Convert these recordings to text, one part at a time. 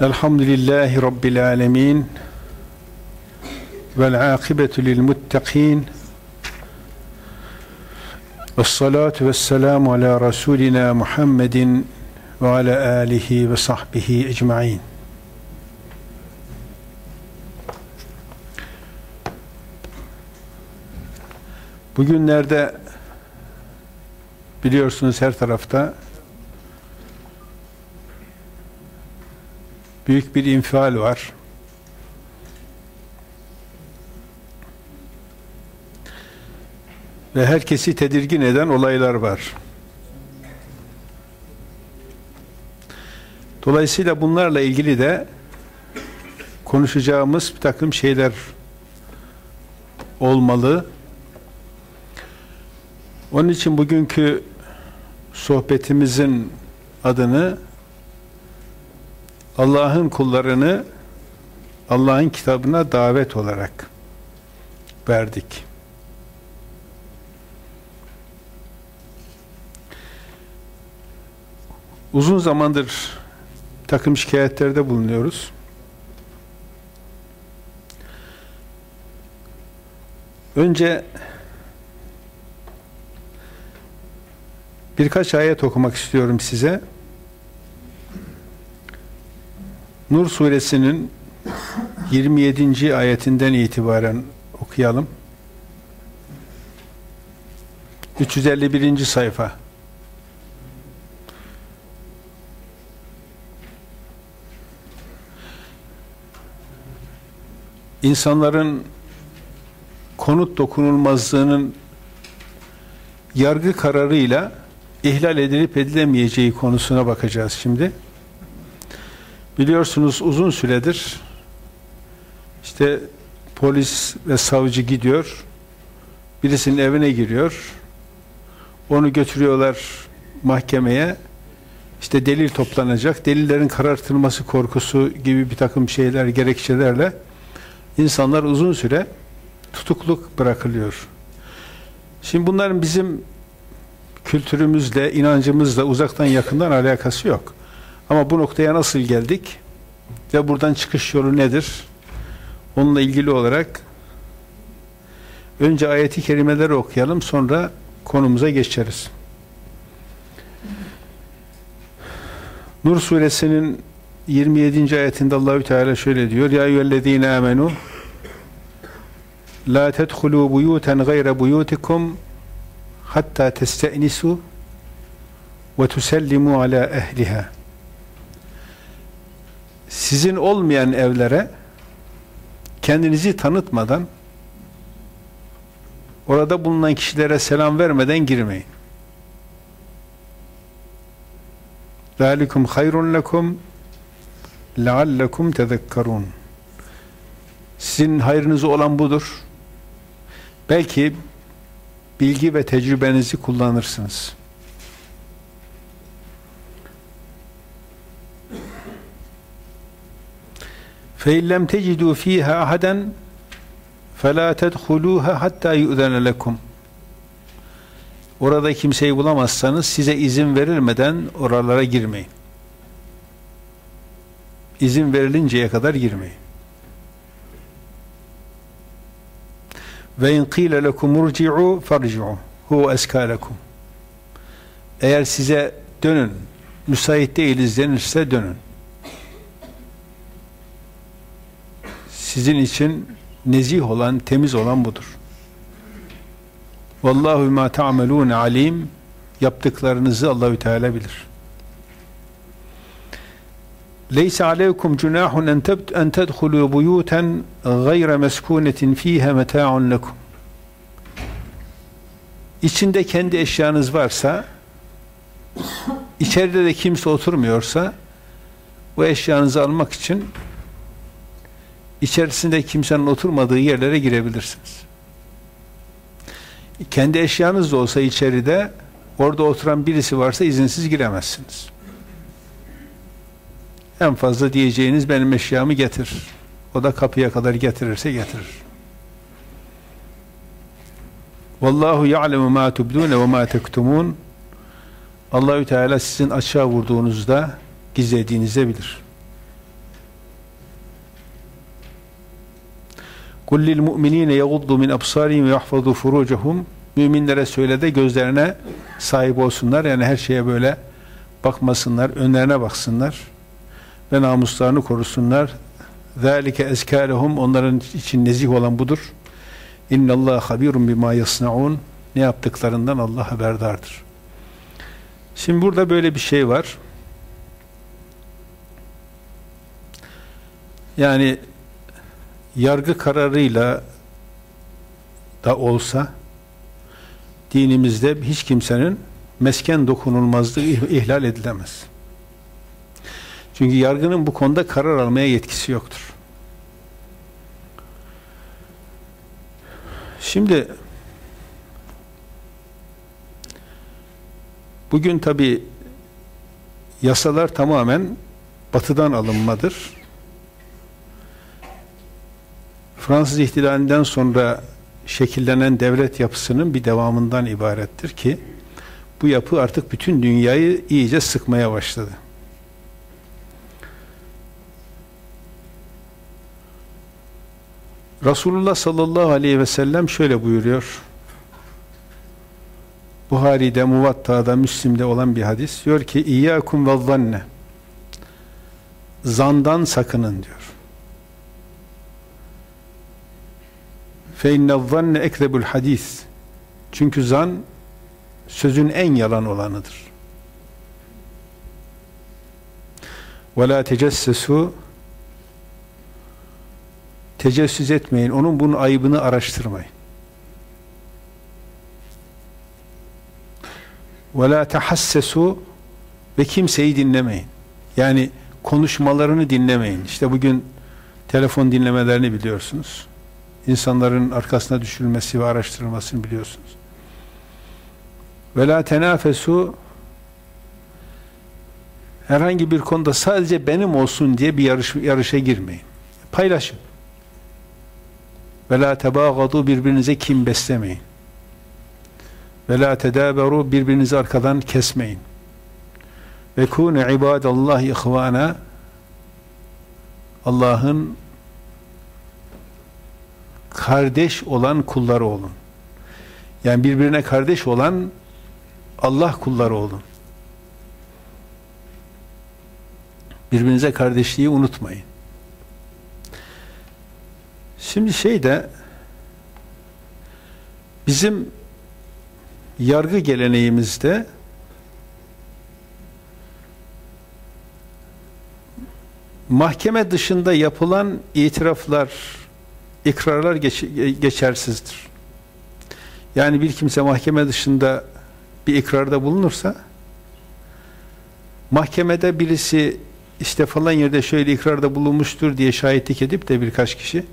Elhamdülillahi Rabbil alemin. Vel akibetu lil muttaqin. Ve salatu ve selamu ala Resulina Muhammedin ve ala alihi ve sahbihi ecmain. Bugünlerde biliyorsunuz her tarafta büyük bir infial var. Ve herkesi tedirgin eden olaylar var. Dolayısıyla bunlarla ilgili de konuşacağımız bir takım şeyler olmalı. Onun için bugünkü sohbetimizin adını Allah'ın kullarını Allah'ın kitabına davet olarak verdik. Uzun zamandır takım şikayetlerde bulunuyoruz. Önce birkaç ayet okumak istiyorum size. Nur suresinin 27. ayetinden itibaren okuyalım. 351. sayfa. İnsanların konut dokunulmazlığının yargı kararıyla ihlal edilip edilemeyeceği konusuna bakacağız şimdi. Biliyorsunuz uzun süredir işte polis ve savcı gidiyor, birisinin evine giriyor, onu götürüyorlar mahkemeye, işte delil toplanacak, delillerin karartılması korkusu gibi bir takım şeyler, gerekçelerle insanlar uzun süre tutukluk bırakılıyor. Şimdi bunların bizim kültürümüzle, inancımızla uzaktan yakından alakası yok. Ama bu noktaya nasıl geldik ve buradan çıkış yolu nedir? Onunla ilgili olarak önce ayeti kerimeleri okuyalım sonra konumuza geçeriz. Nur suresinin 27. ayetinde Allahü Teala şöyle diyor: Ya eyyühellezine amenu la tedhulu buyutan gayre buyutikum hatta testenisu ve tusellimu ala ehliha sizin olmayan evlere kendinizi tanıtmadan orada bulunan kişilere selam vermeden girmeyin. ذَٰلِكُمْ خَيْرٌ لَكُمْ لَعَلَّكُمْ تَذَكَّرُونَ Sizin hayrınız olan budur. Belki bilgi ve tecrübenizi kullanırsınız. فَاِنْ لَمْ تَجِدُوا ف۪يهَا اَحَدًا فَلَا تَدْخُلُوهَا حَتَّى يُؤْذَنَ لَكُمْ Orada kimseyi bulamazsanız size izin verilmeden oralara girmeyin. İzin verilinceye kadar girmeyin. Ve in qila lekum urci'u farci'u huve eska lekum. Eğer size dönün, müsait değiliz denirse dönün. sizin için nezih olan, temiz olan budur. Vallahu ma ta'malun alim. Yaptıklarınızı Allahü Teala bilir. Leysa aleykum cunahun en tebt en tedhulu buyutan gayra meskunetin fiha meta'un lekum. İçinde kendi eşyanız varsa içeride de kimse oturmuyorsa bu eşyanızı almak için içerisinde kimsenin oturmadığı yerlere girebilirsiniz. Kendi eşyanız da olsa içeride orada oturan birisi varsa izinsiz giremezsiniz. En fazla diyeceğiniz benim eşyamı getir. O da kapıya kadar getirirse getirir. Vallahu ya'lemu ma tubdun ve ma tektumun. Allahü Teala sizin açığa vurduğunuzda gizlediğinizi bilir. Kul lil mu'minine yaguddu min absarihim ve yahfazu furucahum. Müminlere söyle de gözlerine sahip olsunlar. Yani her şeye böyle bakmasınlar, önlerine baksınlar ve namuslarını korusunlar. Zalike eskalehum onların için nezih olan budur. İnnallah habirun bima yasnaun. Ne yaptıklarından Allah haberdardır. Şimdi burada böyle bir şey var. Yani yargı kararıyla da olsa dinimizde hiç kimsenin mesken dokunulmazlığı ihlal edilemez. Çünkü yargının bu konuda karar almaya yetkisi yoktur. Şimdi bugün tabi yasalar tamamen batıdan alınmadır. Fransız ihtilalinden sonra şekillenen devlet yapısının bir devamından ibarettir ki bu yapı artık bütün dünyayı iyice sıkmaya başladı. Resulullah sallallahu aleyhi ve sellem şöyle buyuruyor. Buhari'de, Muvatta'da, Müslim'de olan bir hadis. Diyor ki, İyyâkum ve zanne. Zandan sakının diyor. İnne zanne ekzebul hadis. Çünkü zan sözün en yalan olanıdır. La tecessesu tecessüs etmeyin. Onun bunun ayıbını araştırmayın. La tehassesu ve kimseyi dinlemeyin. Yani konuşmalarını dinlemeyin. İşte bugün telefon dinlemelerini biliyorsunuz. İnsanların arkasına düşürülmesi ve araştırılmasını biliyorsunuz. Ve la tenafesu herhangi bir konuda sadece benim olsun diye bir yarış, yarışa girmeyin. Paylaşın. Ve la tebâgadu birbirinize kim beslemeyin. Ve la tedâberu birbirinizi arkadan kesmeyin. Ve kûne ibâdallâhi ihvâna Allah'ın kardeş olan kulları olun. Yani birbirine kardeş olan Allah kulları olun. Birbirinize kardeşliği unutmayın. Şimdi şey de bizim yargı geleneğimizde mahkeme dışında yapılan itiraflar, ikrarlar geç, geçersizdir. Yani bir kimse mahkeme dışında bir ikrarda bulunursa mahkemede birisi işte falan yerde şöyle ikrarda bulunmuştur diye şahitlik edip de birkaç kişi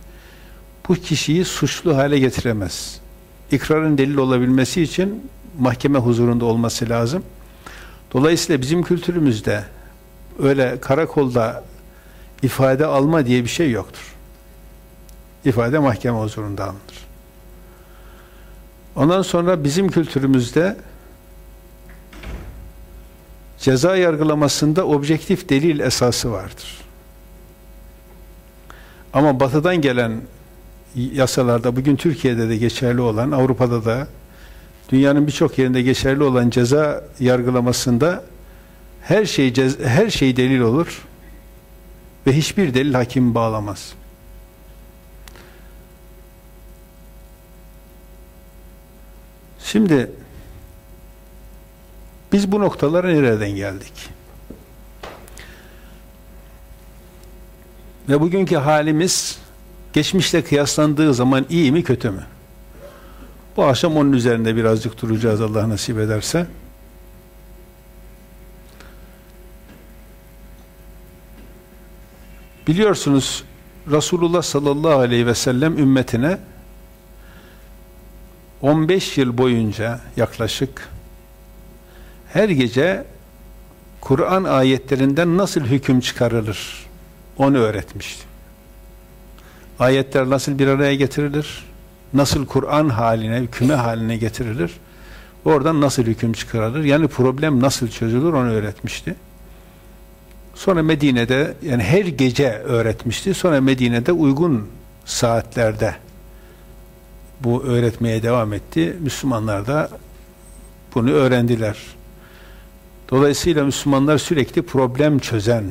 bu kişiyi suçlu hale getiremez. İkrarın delil olabilmesi için mahkeme huzurunda olması lazım. Dolayısıyla bizim kültürümüzde öyle karakolda ifade alma diye bir şey yoktur. İfade mahkeme huzurunda alınır. Ondan sonra bizim kültürümüzde ceza yargılamasında objektif delil esası vardır. Ama batıdan gelen yasalarda bugün Türkiye'de de geçerli olan, Avrupa'da da dünyanın birçok yerinde geçerli olan ceza yargılamasında her şey her şey delil olur ve hiçbir delil hakim bağlamaz. Şimdi biz bu noktalara nereden geldik? Ve bugünkü halimiz geçmişle kıyaslandığı zaman iyi mi kötü mü? Bu akşam onun üzerinde birazcık duracağız Allah nasip ederse. Biliyorsunuz Resulullah sallallahu aleyhi ve sellem ümmetine 15 yıl boyunca yaklaşık her gece Kur'an ayetlerinden nasıl hüküm çıkarılır onu öğretmişti. Ayetler nasıl bir araya getirilir? Nasıl Kur'an haline, küme haline getirilir? Oradan nasıl hüküm çıkarılır? Yani problem nasıl çözülür onu öğretmişti. Sonra Medine'de yani her gece öğretmişti. Sonra Medine'de uygun saatlerde bu öğretmeye devam etti. Müslümanlar da bunu öğrendiler. Dolayısıyla Müslümanlar sürekli problem çözen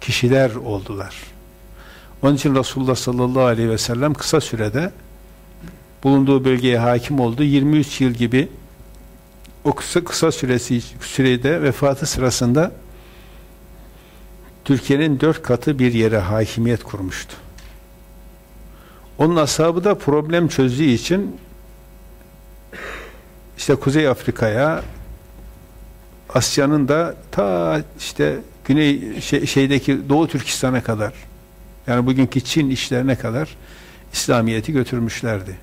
kişiler oldular. Onun için Resulullah sallallahu aleyhi ve sellem kısa sürede bulunduğu bölgeye hakim oldu. 23 yıl gibi o kısa kısa süresi sürede vefatı sırasında Türkiye'nin dört katı bir yere hakimiyet kurmuştu. Onun ashabı da problem çözdüğü için işte Kuzey Afrika'ya Asya'nın da ta işte Güney şey, şeydeki Doğu Türkistan'a kadar yani bugünkü Çin işlerine kadar İslamiyet'i götürmüşlerdi.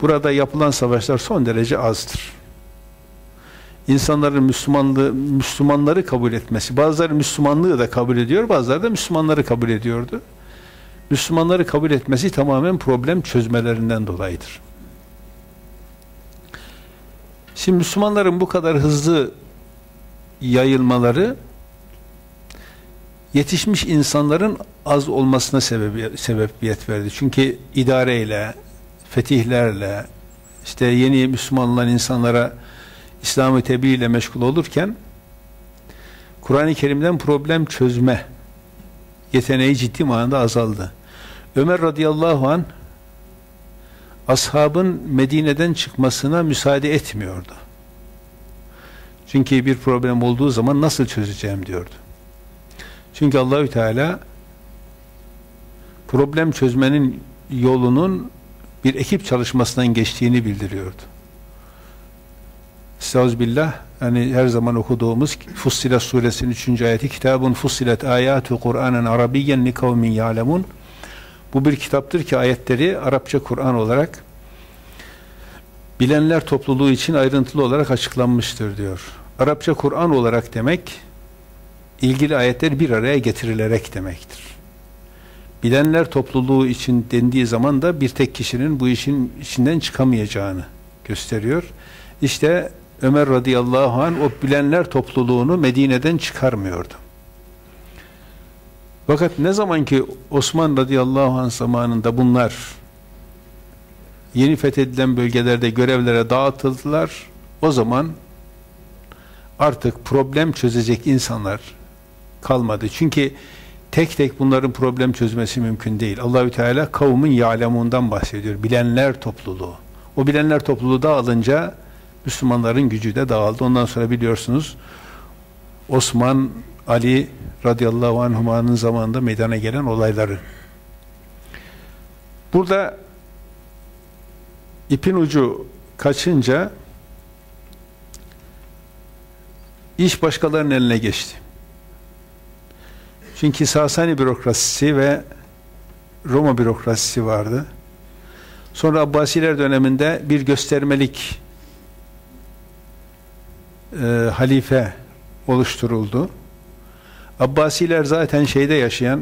Burada yapılan savaşlar son derece azdır. İnsanların Müslümanlığı, Müslümanları kabul etmesi, bazıları Müslümanlığı da kabul ediyor, bazıları da Müslümanları kabul ediyordu. Müslümanları kabul etmesi tamamen problem çözmelerinden dolayıdır. Şimdi Müslümanların bu kadar hızlı yayılmaları yetişmiş insanların az olmasına sebebi, sebebiyet verdi. Çünkü idareyle, fetihlerle, işte yeni Müslüman olan insanlara İslam-ı tebliğ ile meşgul olurken Kur'an-ı Kerim'den problem çözme yeteneği ciddi manada azaldı. Ömer radıyallahu an ashabın Medine'den çıkmasına müsaade etmiyordu. Çünkü bir problem olduğu zaman nasıl çözeceğim diyordu. Çünkü Allahü Teala problem çözmenin yolunun bir ekip çalışmasından geçtiğini bildiriyordu. Estağfirullah hani her zaman okuduğumuz Fussilet suresinin 3. ayeti kitabun fussilet ayatu Kur'anen Arabiyyen li kavmin ya'lemun bu bir kitaptır ki ayetleri Arapça Kur'an olarak bilenler topluluğu için ayrıntılı olarak açıklanmıştır diyor. Arapça Kur'an olarak demek ilgili ayetler bir araya getirilerek demektir. Bilenler topluluğu için dendiği zaman da bir tek kişinin bu işin içinden çıkamayacağını gösteriyor. İşte Ömer radıyallahu anh o bilenler topluluğunu Medine'den çıkarmıyordu. Fakat ne zaman ki Osman radıyallahu anh zamanında bunlar yeni fethedilen bölgelerde görevlere dağıtıldılar, o zaman artık problem çözecek insanlar kalmadı. Çünkü tek tek bunların problem çözmesi mümkün değil. Allahü Teala kavmin ya'lemundan bahsediyor. Bilenler topluluğu. O bilenler topluluğu dağılınca Müslümanların gücü de dağıldı. Ondan sonra biliyorsunuz Osman, Ali radıyallahu anhumanın zamanında meydana gelen olayları. Burada ipin ucu kaçınca iş başkalarının eline geçti. Çünkü Sasani bürokrasisi ve Roma bürokrasisi vardı. Sonra Abbasiler döneminde bir göstermelik e, halife oluşturuldu. Abbasiler zaten şeyde yaşayan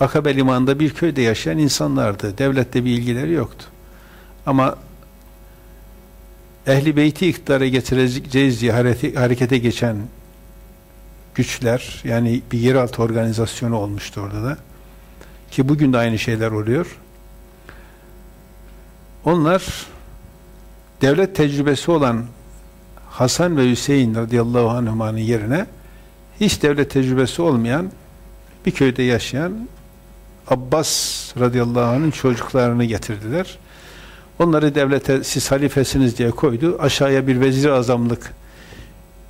Akabe limanında bir köyde yaşayan insanlardı. Devlette bir ilgileri yoktu. Ama Ehli Beyti iktidara getireceğiz diye harekete geçen güçler yani bir yeraltı organizasyonu olmuştu orada da ki bugün de aynı şeyler oluyor. Onlar devlet tecrübesi olan Hasan ve Hüseyin radıyallahu anhümanın yerine hiç devlet tecrübesi olmayan bir köyde yaşayan Abbas radıyallahu anh'ın çocuklarını getirdiler. Onları devlete siz halifesiniz diye koydu. Aşağıya bir vezir azamlık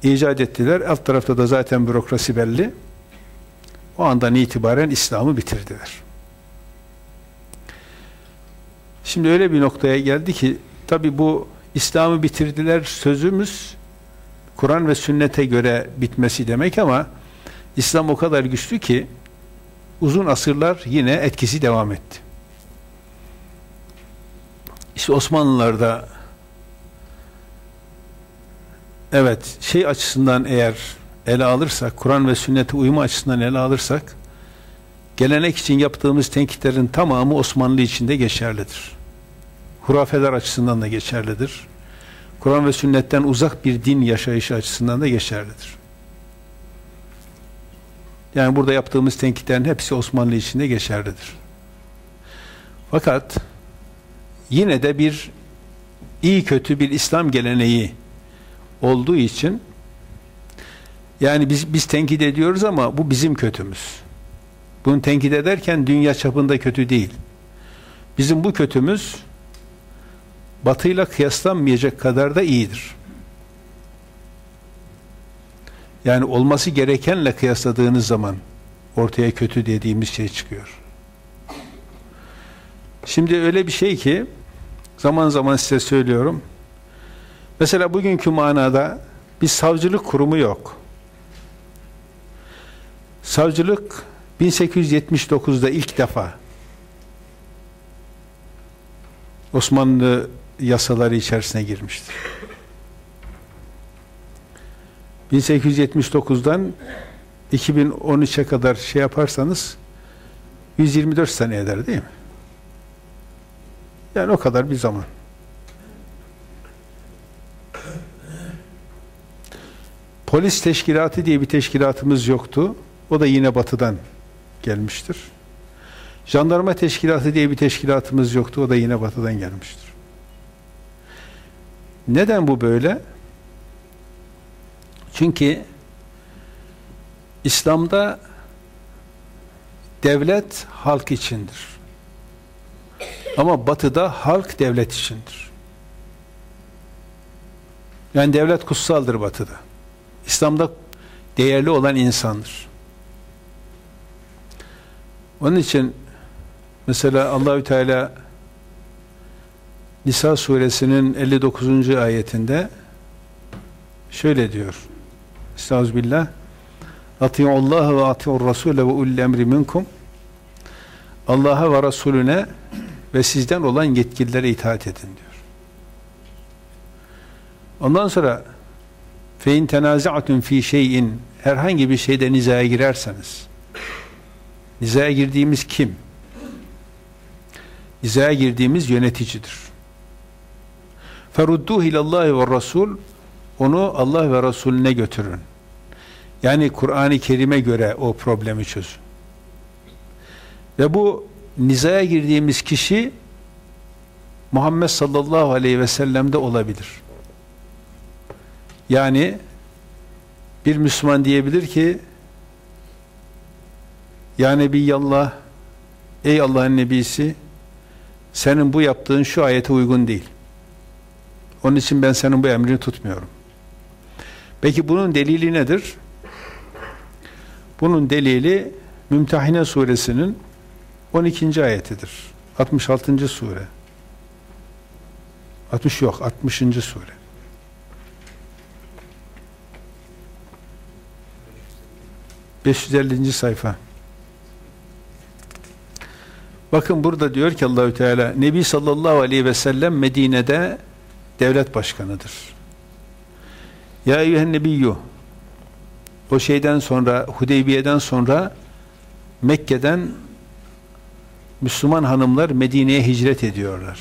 icat ettiler. Alt tarafta da zaten bürokrasi belli. O andan itibaren İslam'ı bitirdiler. Şimdi öyle bir noktaya geldi ki tabi bu İslam'ı bitirdiler sözümüz Kur'an ve sünnete göre bitmesi demek ama İslam o kadar güçlü ki uzun asırlar yine etkisi devam etti. İşte Osmanlılar'da evet şey açısından eğer ele alırsak, Kur'an ve sünnete uyma açısından ele alırsak gelenek için yaptığımız tenkitlerin tamamı Osmanlı içinde geçerlidir. Hurafeler açısından da geçerlidir. Kur'an ve sünnetten uzak bir din yaşayışı açısından da geçerlidir. Yani burada yaptığımız tenkitlerin hepsi Osmanlı içinde geçerlidir. Fakat yine de bir iyi kötü bir İslam geleneği olduğu için yani biz biz tenkit ediyoruz ama bu bizim kötümüz. Bunu tenkit ederken dünya çapında kötü değil. Bizim bu kötümüz batıyla kıyaslanmayacak kadar da iyidir. Yani olması gerekenle kıyasladığınız zaman ortaya kötü dediğimiz şey çıkıyor. Şimdi öyle bir şey ki zaman zaman size söylüyorum. Mesela bugünkü manada bir savcılık kurumu yok. Savcılık 1879'da ilk defa Osmanlı yasaları içerisine girmiştir. 1879'dan 2013'e kadar şey yaparsanız 124 sene eder değil mi? Yani o kadar bir zaman. Polis teşkilatı diye bir teşkilatımız yoktu. O da yine batıdan gelmiştir. Jandarma teşkilatı diye bir teşkilatımız yoktu. O da yine batıdan gelmiştir. Neden bu böyle? Çünkü İslam'da devlet halk içindir. Ama batıda halk devlet içindir. Yani devlet kutsaldır batıda. İslam'da değerli olan insandır. Onun için mesela Allahü Teala Nisa suresinin 59. ayetinde şöyle diyor. Estağfirullah. Ati'ullaha ve ati'ur rasule ve ulul emri minkum. Allah'a ve Resulüne ve sizden olan yetkililere itaat edin diyor. Ondan sonra fe in tenazaatun fi şeyin herhangi bir şeyde nizaya girerseniz nizaya girdiğimiz kim? Nizaya girdiğimiz yöneticidir. Ferudduhu ilallahi ve rasul onu Allah ve Resulüne götürün. Yani Kur'an-ı Kerim'e göre o problemi çözün. Ve bu nizaya girdiğimiz kişi Muhammed sallallahu aleyhi ve sellem'de olabilir. Yani bir Müslüman diyebilir ki Ya Nebiyallah Ey Allah'ın Nebisi senin bu yaptığın şu ayete uygun değil. Onun için ben senin bu emrini tutmuyorum. Peki bunun delili nedir? Bunun delili Mümtehine suresinin 12. ayetidir. 66. sure. 60 yok, 60. sure. ...550. sayfa. Bakın burada diyor ki Allahü Teala... ...Nebi sallallahu aleyhi ve sellem Medine'de... ...devlet başkanıdır. Ya eyyühen nebiyyuh o şeyden sonra Hudeybiye'den sonra Mekke'den Müslüman hanımlar Medine'ye hicret ediyorlar.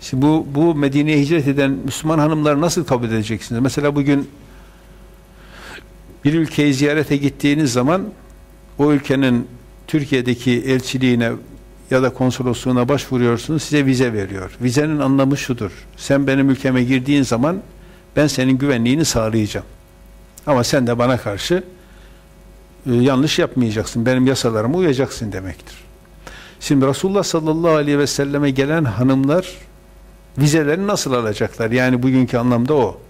Şimdi bu, bu Medine'ye hicret eden Müslüman hanımları nasıl kabul edeceksiniz? Mesela bugün bir ülkeyi ziyarete gittiğiniz zaman o ülkenin Türkiye'deki elçiliğine ya da konsolosluğuna başvuruyorsunuz, size vize veriyor. Vizenin anlamı şudur. Sen benim ülkeme girdiğin zaman ben senin güvenliğini sağlayacağım. Ama sen de bana karşı e, yanlış yapmayacaksın. Benim yasalarıma uyacaksın demektir. Şimdi Resulullah sallallahu aleyhi ve selleme gelen hanımlar vizelerini nasıl alacaklar? Yani bugünkü anlamda o.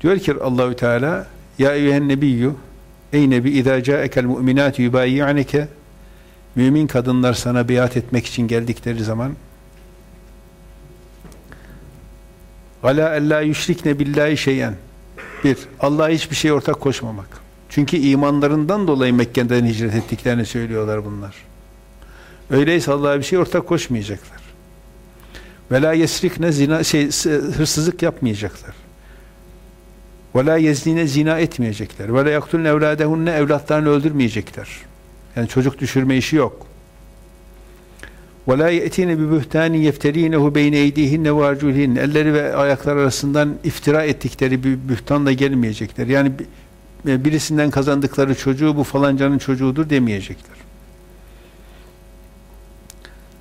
Diyor ki Allahü Teala Ya eyyühen nebiyyü Ey nebi idâ câekel mu'minâti yubayi'aneke Mümin kadınlar sana biat etmek için geldikleri zaman Ala ellâ yüşrikne billahi şeyen bir, Allah'a hiçbir şey ortak koşmamak. Çünkü imanlarından dolayı Mekke'den hicret ettiklerini söylüyorlar bunlar. Öyleyse Allah'a bir şey ortak koşmayacaklar. La yesrikne zina şey hırsızlık yapmayacaklar. La yeznine zina etmeyecekler. La yaktulne evladehunne evlatlarını öldürmeyecekler. Yani çocuk düşürme işi yok. Bi buhtanin yefterinehu beyne eydihinne ve arculihin. Elleri ve ayaklar arasından iftira ettikleri bir bühtanla gelmeyecekler. Yani birisinden kazandıkları çocuğu bu falancanın çocuğudur demeyecekler.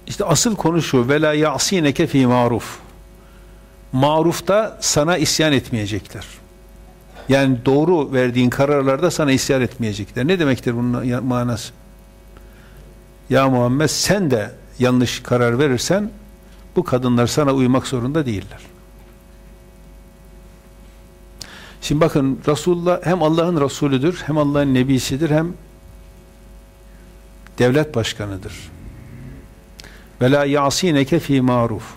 İşte asıl konu şu la ya'sineke fi maruf. Marufta sana isyan etmeyecekler. Yani doğru verdiğin kararlarda sana isyan etmeyecekler. Ne demektir bunun manası? Ya Muhammed sen de yanlış karar verirsen bu kadınlar sana uymak zorunda değiller. Şimdi bakın Resulullah hem Allah'ın Resulüdür, hem Allah'ın Nebisidir, hem devlet başkanıdır. Ve la yasineke maruf.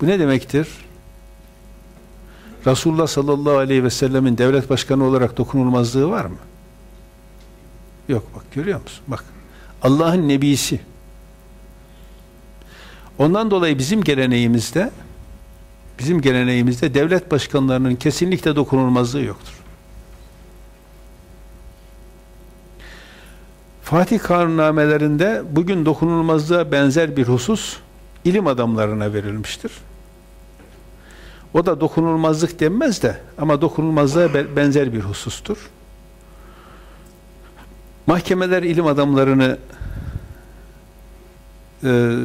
Bu ne demektir? Resulullah sallallahu aleyhi ve sellemin devlet başkanı olarak dokunulmazlığı var mı? Yok bak görüyor musun? Bak Allah'ın nebisi. Ondan dolayı bizim geleneğimizde bizim geleneğimizde devlet başkanlarının kesinlikle dokunulmazlığı yoktur. Fatih kanunnamelerinde bugün dokunulmazlığa benzer bir husus ilim adamlarına verilmiştir. O da dokunulmazlık denmez de ama dokunulmazlığa benzer bir husustur. Mahkemeler ilim adamlarını e,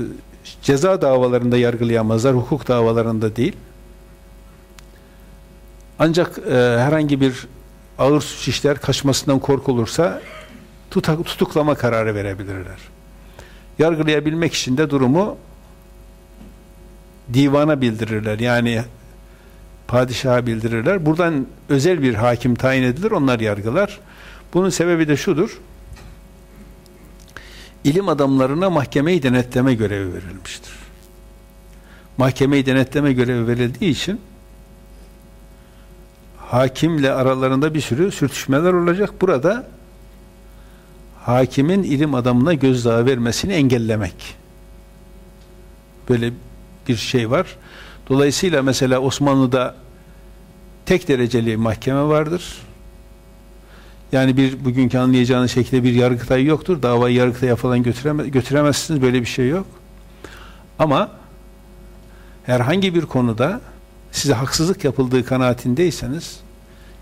ceza davalarında yargılayamazlar, hukuk davalarında değil. Ancak e, herhangi bir ağır suç işler kaçmasından korkulursa tutak, tutuklama kararı verebilirler. Yargılayabilmek için de durumu divana bildirirler. Yani padişaha bildirirler. Buradan özel bir hakim tayin edilir, onlar yargılar. Bunun sebebi de şudur. İlim adamlarına mahkemeyi denetleme görevi verilmiştir. Mahkemeyi denetleme görevi verildiği için hakimle aralarında bir sürü sürtüşmeler olacak. Burada hakimin ilim adamına gözdağı vermesini engellemek. Böyle bir şey var. Dolayısıyla mesela Osmanlı'da tek dereceli mahkeme vardır. Yani bir bugünkü anlayacağınız şekilde bir yargıtay yoktur. Davayı yargıtaya falan götüreme, götüremezsiniz. Böyle bir şey yok. Ama herhangi bir konuda size haksızlık yapıldığı kanaatindeyseniz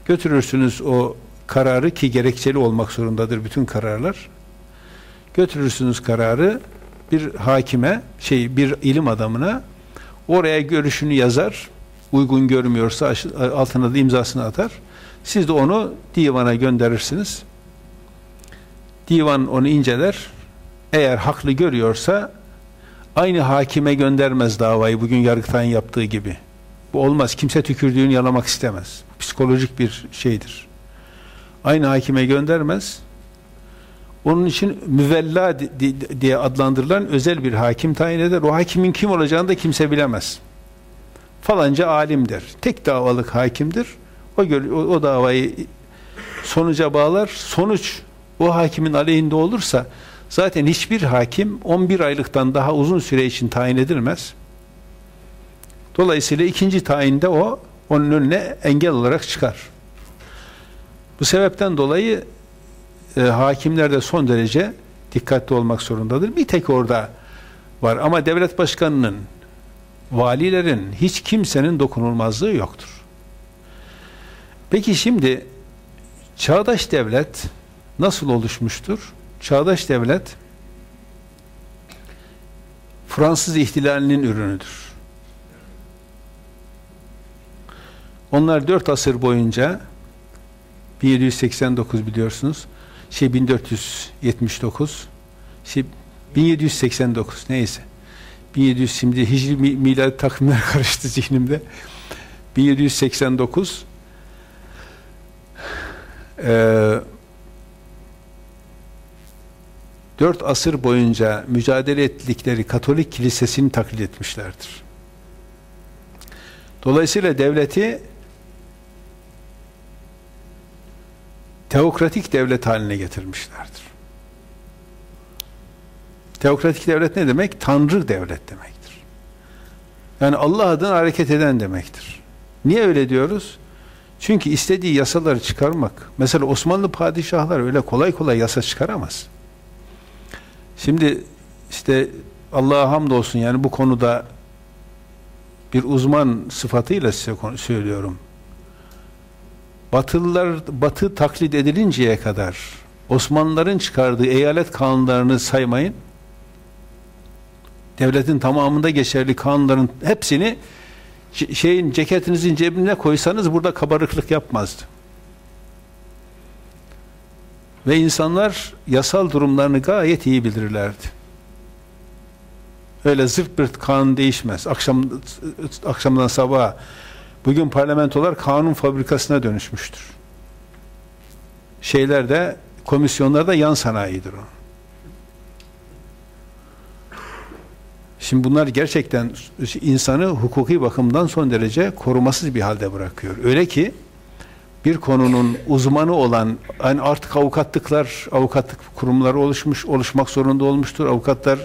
götürürsünüz o kararı ki gerekçeli olmak zorundadır bütün kararlar. Götürürsünüz kararı bir hakime, şey bir ilim adamına oraya görüşünü yazar. Uygun görmüyorsa altına da imzasını atar. Siz de onu divana gönderirsiniz. Divan onu inceler. Eğer haklı görüyorsa aynı hakime göndermez davayı bugün Yargıtay'ın yaptığı gibi. Bu olmaz. Kimse tükürdüğünü yalamak istemez. Psikolojik bir şeydir. Aynı hakime göndermez. Onun için müvella diye adlandırılan özel bir hakim tayin eder. O hakimin kim olacağını da kimse bilemez. Falanca alimdir. Tek davalık hakimdir. O, o, o davayı sonuca bağlar. Sonuç o hakimin aleyhinde olursa zaten hiçbir hakim 11 aylıktan daha uzun süre için tayin edilmez. Dolayısıyla ikinci tayinde o onun önüne engel olarak çıkar. Bu sebepten dolayı e, hakimler de son derece dikkatli olmak zorundadır. Bir tek orada var ama devlet başkanının, valilerin, hiç kimsenin dokunulmazlığı yoktur. Peki şimdi çağdaş devlet nasıl oluşmuştur? Çağdaş devlet Fransız ihtilalinin ürünüdür. Onlar dört asır boyunca 1789 biliyorsunuz şey 1479 şey 1789 neyse 1700 şimdi hicri miladi takvimler karıştı zihnimde 1789 e, dört asır boyunca mücadele ettikleri Katolik kilisesini taklit etmişlerdir. Dolayısıyla devleti teokratik devlet haline getirmişlerdir. Teokratik devlet ne demek? Tanrı devlet demektir. Yani Allah adına hareket eden demektir. Niye öyle diyoruz? Çünkü istediği yasaları çıkarmak. Mesela Osmanlı padişahlar öyle kolay kolay yasa çıkaramaz. Şimdi işte Allah'a hamdolsun yani bu konuda bir uzman sıfatıyla size söylüyorum. Batılılar batı taklit edilinceye kadar Osmanlıların çıkardığı eyalet kanunlarını saymayın. devletin tamamında geçerli kanunların hepsini şeyin ceketinizin cebine koysanız burada kabarıklık yapmazdı. Ve insanlar yasal durumlarını gayet iyi bilirlerdi. Öyle zırt pırt kanun değişmez. Akşam akşamdan sabaha bugün parlamentolar kanun fabrikasına dönüşmüştür. Şeyler de komisyonlar da yan sanayidir o. Şimdi bunlar gerçekten insanı hukuki bakımdan son derece korumasız bir halde bırakıyor. Öyle ki bir konunun uzmanı olan yani artık avukatlıklar, avukatlık kurumları oluşmuş, oluşmak zorunda olmuştur. Avukatlar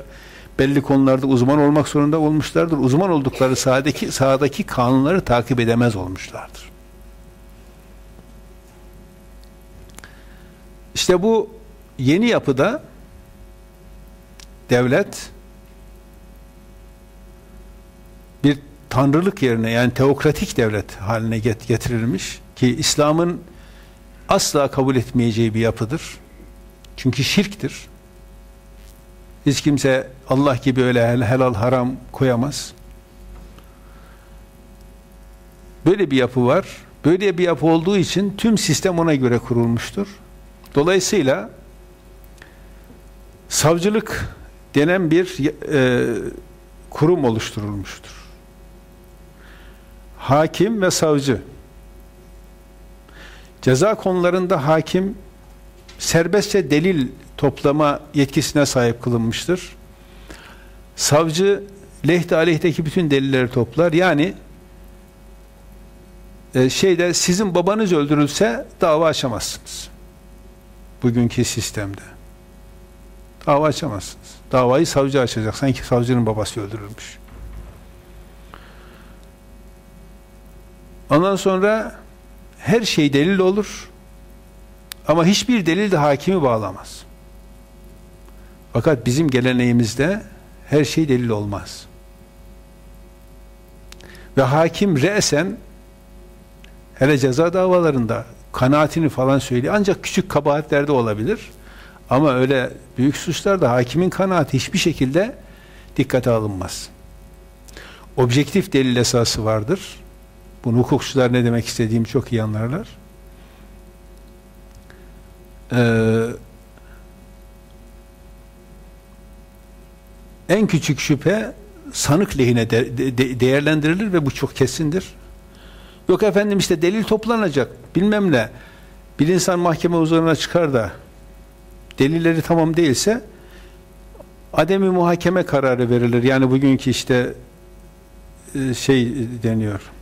belli konularda uzman olmak zorunda olmuşlardır. Uzman oldukları sahadaki sahadaki kanunları takip edemez olmuşlardır. İşte bu yeni yapıda devlet bir tanrılık yerine yani teokratik devlet haline getirilmiş ki İslam'ın asla kabul etmeyeceği bir yapıdır. Çünkü şirktir. Hiç kimse Allah gibi öyle helal haram koyamaz. Böyle bir yapı var. Böyle bir yapı olduğu için tüm sistem ona göre kurulmuştur. Dolayısıyla savcılık denen bir e, kurum oluşturulmuştur. Hakim ve savcı. Ceza konularında hakim serbestçe delil toplama yetkisine sahip kılınmıştır. Savcı lehte aleyhteki bütün delilleri toplar. Yani e, şeyde sizin babanız öldürülse dava açamazsınız. Bugünkü sistemde. Dava açamazsınız. Davayı savcı açacak. Sanki savcının babası öldürülmüş. Ondan sonra her şey delil olur. Ama hiçbir delil de hakimi bağlamaz. Fakat bizim geleneğimizde her şey delil olmaz. Ve hakim re'sen hele ceza davalarında kanaatini falan söylüyor. Ancak küçük kabahatlerde olabilir. Ama öyle büyük suçlarda hakimin kanaati hiçbir şekilde dikkate alınmaz. Objektif delil esası vardır. Bunu hukukçular ne demek istediğimi çok iyi anlarlar. Ee, en küçük şüphe sanık lehine de, de, değerlendirilir ve bu çok kesindir. Yok efendim işte delil toplanacak bilmem ne. Bir insan mahkeme huzuruna çıkar da delilleri tamam değilse ademi muhakeme kararı verilir. Yani bugünkü işte e, şey deniyor.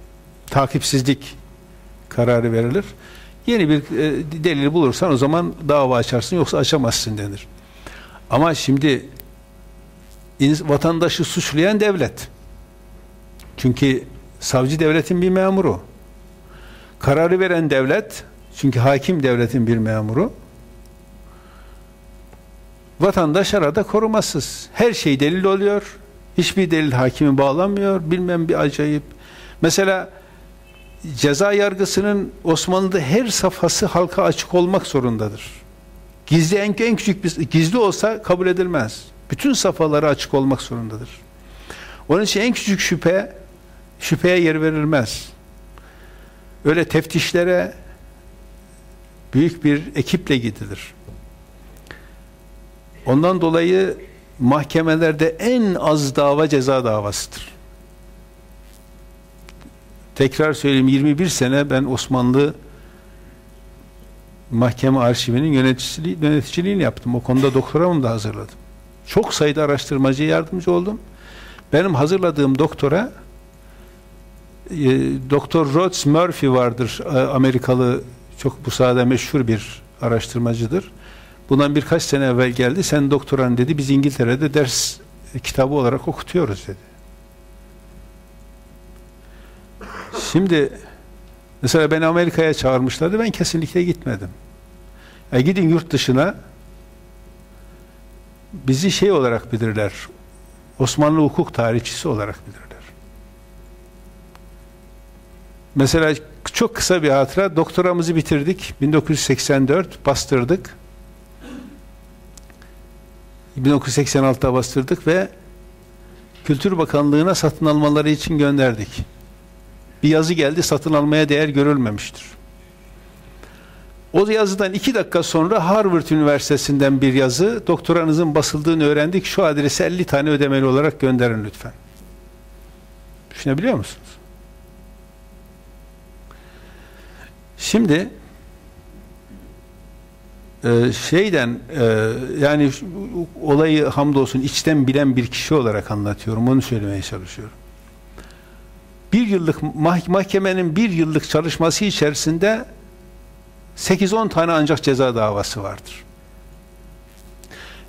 Takipsizlik kararı verilir. Yeni bir e, delil bulursan o zaman dava açarsın yoksa açamazsın denir. Ama şimdi vatandaşı suçlayan devlet. Çünkü savcı devletin bir memuru. Kararı veren devlet, çünkü hakim devletin bir memuru. Vatandaş arada korumasız. Her şey delil oluyor. Hiçbir delil hakimi bağlamıyor. Bilmem bir acayip. Mesela ceza yargısının Osmanlı'da her safhası halka açık olmak zorundadır. Gizli en, en küçük bir gizli olsa kabul edilmez. Bütün safhaları açık olmak zorundadır. Onun için en küçük şüphe şüpheye yer verilmez. Öyle teftişlere büyük bir ekiple gidilir. Ondan dolayı mahkemelerde en az dava ceza davasıdır. Tekrar söyleyeyim 21 sene ben Osmanlı mahkeme arşivinin yöneticiliği, yöneticiliğini yaptım. O konuda doktoramı da hazırladım. Çok sayıda araştırmacıya yardımcı oldum. Benim hazırladığım doktora e, Doktor Rhodes Murphy vardır. E, Amerikalı çok bu sahada meşhur bir araştırmacıdır. Bundan birkaç sene evvel geldi. Sen doktoran dedi. Biz İngiltere'de ders kitabı olarak okutuyoruz dedi. Şimdi mesela beni Amerika'ya çağırmışlardı. Ben kesinlikle gitmedim. E gidin yurt dışına bizi şey olarak bilirler. Osmanlı hukuk tarihçisi olarak bilirler. Mesela çok kısa bir hatıra. Doktoramızı bitirdik. 1984 bastırdık. 1986'da bastırdık ve Kültür Bakanlığı'na satın almaları için gönderdik. Bir yazı geldi satın almaya değer görülmemiştir. O yazıdan iki dakika sonra Harvard Üniversitesi'nden bir yazı, doktoranızın basıldığını öğrendik, şu adrese 50 tane ödemeli olarak gönderin lütfen. Düşünebiliyor musunuz? Şimdi e, şeyden e, yani olayı hamdolsun içten bilen bir kişi olarak anlatıyorum. Onu söylemeye çalışıyorum. Bir yıllık mahkemenin bir yıllık çalışması içerisinde 8-10 tane ancak ceza davası vardır.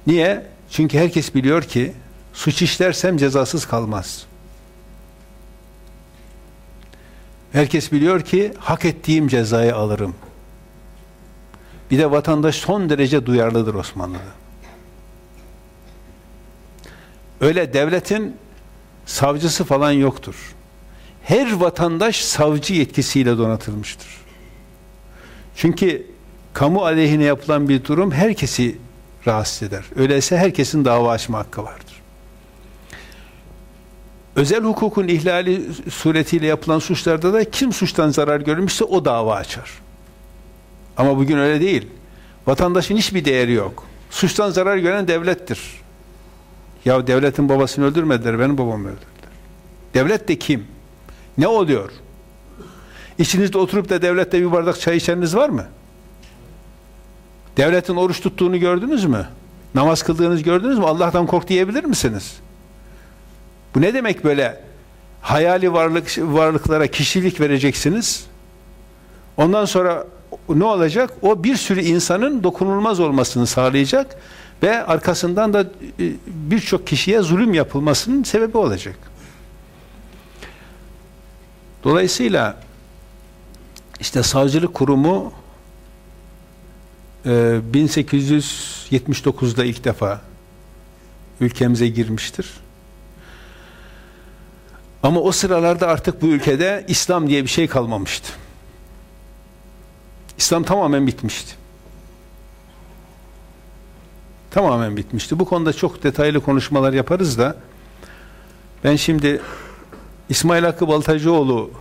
Niye? Çünkü herkes biliyor ki suç işlersem cezasız kalmaz. Herkes biliyor ki hak ettiğim cezayı alırım. Bir de vatandaş son derece duyarlıdır Osmanlı'da. Öyle devletin savcısı falan yoktur. Her vatandaş savcı yetkisiyle donatılmıştır. Çünkü kamu aleyhine yapılan bir durum herkesi rahatsız eder. Öyleyse herkesin dava açma hakkı vardır. Özel hukukun ihlali suretiyle yapılan suçlarda da kim suçtan zarar görmüşse o dava açar. Ama bugün öyle değil. Vatandaşın hiçbir değeri yok. Suçtan zarar gören devlettir. Ya devletin babasını öldürmediler, benim babamı öldürdüler. Devlet de kim? Ne oluyor? İçinizde oturup da devlette bir bardak çay içeniniz var mı? Devletin oruç tuttuğunu gördünüz mü? Namaz kıldığınızı gördünüz mü? Allah'tan kork diyebilir misiniz? Bu ne demek böyle? Hayali varlık varlıklara kişilik vereceksiniz. Ondan sonra ne olacak? O bir sürü insanın dokunulmaz olmasını sağlayacak ve arkasından da e, birçok kişiye zulüm yapılmasının sebebi olacak. Dolayısıyla işte savcılık kurumu 1879'da e, ilk defa ülkemize girmiştir. Ama o sıralarda artık bu ülkede İslam diye bir şey kalmamıştı. İslam tamamen bitmişti. Tamamen bitmişti. Bu konuda çok detaylı konuşmalar yaparız da ben şimdi İsmail Hakkı Baltacıoğlu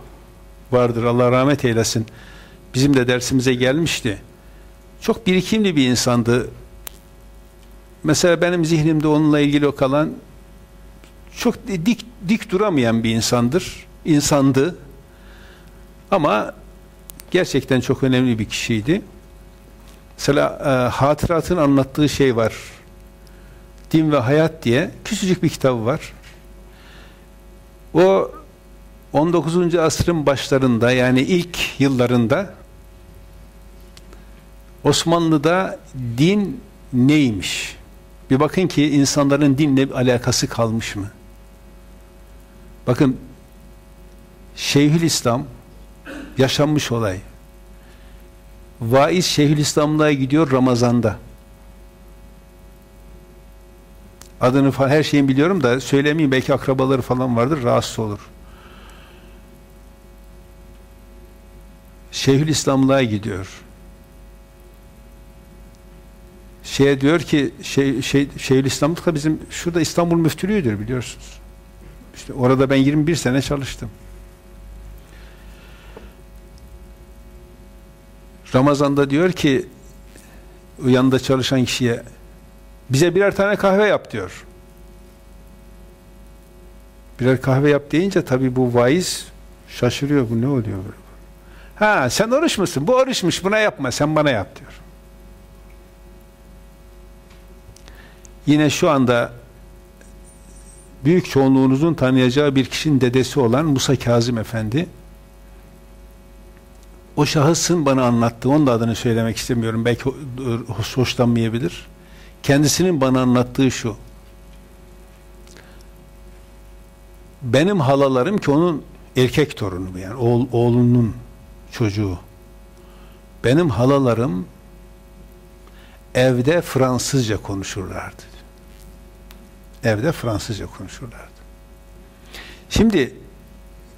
vardır Allah rahmet eylesin. Bizim de dersimize gelmişti. Çok birikimli bir insandı. Mesela benim zihnimde onunla ilgili o kalan çok dik dik duramayan bir insandır. İnsandı. Ama gerçekten çok önemli bir kişiydi. Mesela e, hatıratın anlattığı şey var. Din ve Hayat diye küçücük bir kitabı var. O 19. asrın başlarında yani ilk yıllarında Osmanlı'da din neymiş? Bir bakın ki insanların dinle alakası kalmış mı? Bakın Şeyhül İslam yaşanmış olay. Vaiz Şeyhülislam'lığa gidiyor Ramazan'da. Adını falan her şeyini biliyorum da söylemeyeyim belki akrabaları falan vardır rahatsız olur. Şeyhülislam'lığa gidiyor. Şeye diyor ki şey, şey, Şeyhülislamlık da bizim şurada İstanbul müftülüğüdür biliyorsunuz. İşte orada ben 21 sene çalıştım. Ramazan'da diyor ki yanında çalışan kişiye bize birer tane kahve yap diyor. Birer kahve yap deyince tabi bu vaiz şaşırıyor. Bu ne oluyor? Ha sen oruç musun? Bu oruçmuş buna yapma sen bana yap diyor. Yine şu anda büyük çoğunluğunuzun tanıyacağı bir kişinin dedesi olan Musa Kazım Efendi o şahısın bana anlattığı, onun da adını söylemek istemiyorum, belki hoşlanmayabilir. Kendisinin bana anlattığı şu. Benim halalarım ki onun erkek torunu yani oğul, oğlunun çocuğu. Benim halalarım evde Fransızca konuşurlardı. Evde Fransızca konuşurlardı. Şimdi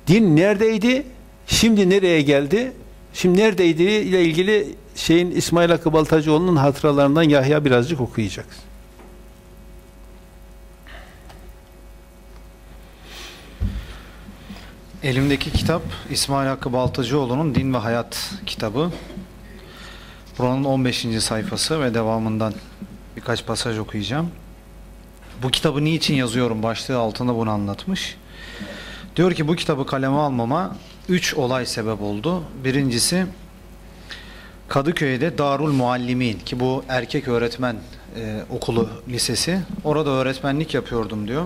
din neredeydi? Şimdi nereye geldi? Şimdi neredeydi ile ilgili şeyin İsmail Hakkı Baltacıoğlu'nun hatıralarından Yahya birazcık okuyacak. Elimdeki kitap İsmail Hakkı Baltacıoğlu'nun Din ve Hayat kitabı. Buranın 15. sayfası ve devamından birkaç pasaj okuyacağım. Bu kitabı niçin yazıyorum başlığı altında bunu anlatmış. Diyor ki bu kitabı kaleme almama üç olay sebep oldu. Birincisi Kadıköy'de Darul Muallimin ki bu erkek öğretmen e, okulu lisesi. Orada öğretmenlik yapıyordum diyor.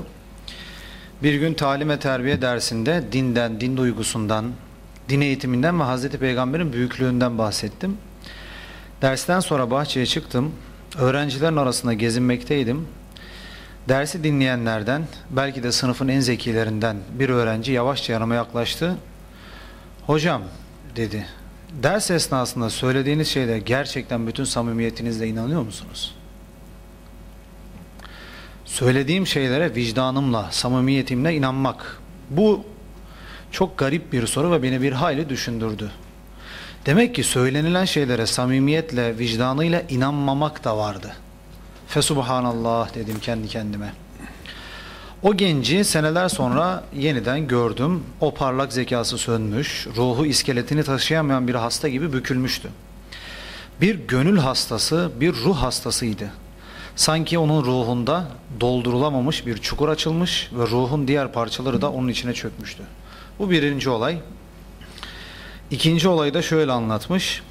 Bir gün talim ve terbiye dersinde dinden, din duygusundan, din eğitiminden ve Hazreti Peygamber'in büyüklüğünden bahsettim. Dersten sonra bahçeye çıktım. Öğrencilerin arasında gezinmekteydim. Dersi dinleyenlerden, belki de sınıfın en zekilerinden bir öğrenci yavaşça yanıma yaklaştı. Hocam dedi, ders esnasında söylediğiniz şeyde gerçekten bütün samimiyetinizle inanıyor musunuz? Söylediğim şeylere vicdanımla, samimiyetimle inanmak. Bu çok garip bir soru ve beni bir hayli düşündürdü. Demek ki söylenilen şeylere samimiyetle, vicdanıyla inanmamak da vardı. Fesubhanallah dedim kendi kendime. O genci seneler sonra yeniden gördüm. O parlak zekası sönmüş, ruhu iskeletini taşıyamayan bir hasta gibi bükülmüştü. Bir gönül hastası, bir ruh hastasıydı. Sanki onun ruhunda doldurulamamış bir çukur açılmış ve ruhun diğer parçaları da onun içine çökmüştü. Bu birinci olay. İkinci olayı da şöyle anlatmış.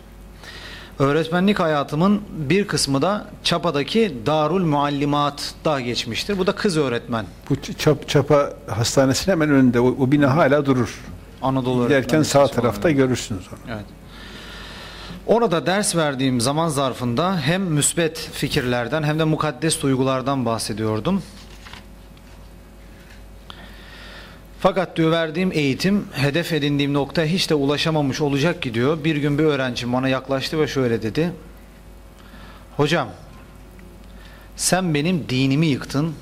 Öğretmenlik hayatımın bir kısmı da Çapa'daki Darul Muallimat'ta geçmiştir. Bu da kız öğretmen. Bu Çap, Çapa Hastanesi'nin hemen önünde. O, o bina hala durur. Anadolu Giderken sağ tarafta görürsünüz onu. Evet. Orada ders verdiğim zaman zarfında hem müsbet fikirlerden hem de mukaddes duygulardan bahsediyordum. Fakat diyor verdiğim eğitim hedef edindiğim noktaya hiç de ulaşamamış olacak ki diyor. Bir gün bir öğrencim bana yaklaştı ve şöyle dedi. Hocam sen benim dinimi yıktın,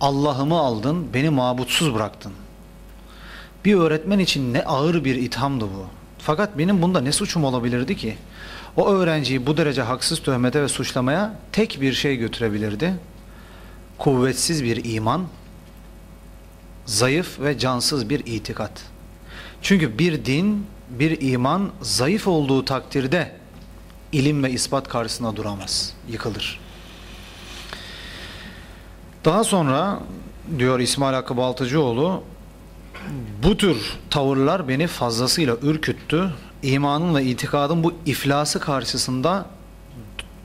Allah'ımı aldın, beni mabutsuz bıraktın. Bir öğretmen için ne ağır bir ithamdı bu. Fakat benim bunda ne suçum olabilirdi ki? O öğrenciyi bu derece haksız töhmete ve suçlamaya tek bir şey götürebilirdi. Kuvvetsiz bir iman, zayıf ve cansız bir itikat. Çünkü bir din, bir iman zayıf olduğu takdirde ilim ve ispat karşısında duramaz, yıkılır. Daha sonra diyor İsmail Hakkı Baltacıoğlu bu tür tavırlar beni fazlasıyla ürküttü. İmanın ve itikadın bu iflası karşısında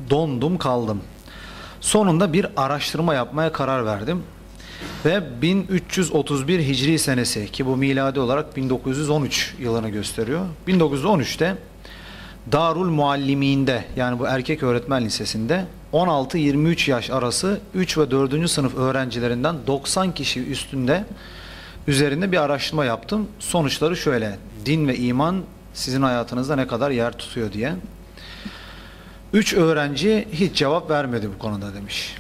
dondum kaldım. Sonunda bir araştırma yapmaya karar verdim. Ve 1331 Hicri senesi ki bu miladi olarak 1913 yılını gösteriyor. 1913'te Darul Muallimi'nde yani bu erkek öğretmen lisesinde 16-23 yaş arası 3 ve 4. sınıf öğrencilerinden 90 kişi üstünde üzerinde bir araştırma yaptım. Sonuçları şöyle. Din ve iman sizin hayatınızda ne kadar yer tutuyor diye. Üç öğrenci hiç cevap vermedi bu konuda demiş.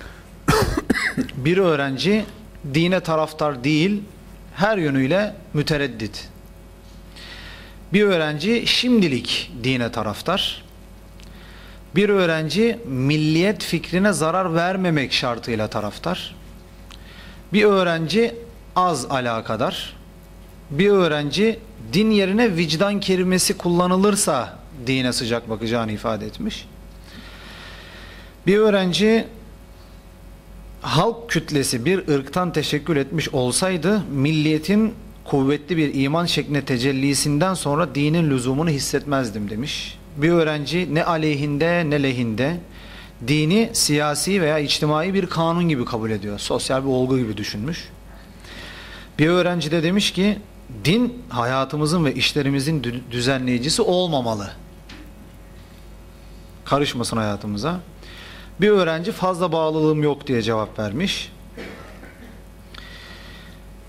bir öğrenci dine taraftar değil, her yönüyle mütereddit. Bir öğrenci şimdilik dine taraftar. Bir öğrenci milliyet fikrine zarar vermemek şartıyla taraftar. Bir öğrenci az alakadar. Bir öğrenci din yerine vicdan kelimesi kullanılırsa dine sıcak bakacağını ifade etmiş. Bir öğrenci halk kütlesi bir ırktan teşekkül etmiş olsaydı milliyetin kuvvetli bir iman şekline tecellisinden sonra dinin lüzumunu hissetmezdim demiş. Bir öğrenci ne aleyhinde ne lehinde dini siyasi veya içtimai bir kanun gibi kabul ediyor. Sosyal bir olgu gibi düşünmüş. Bir öğrenci de demiş ki din hayatımızın ve işlerimizin düzenleyicisi olmamalı. Karışmasın hayatımıza. Bir öğrenci fazla bağlılığım yok diye cevap vermiş.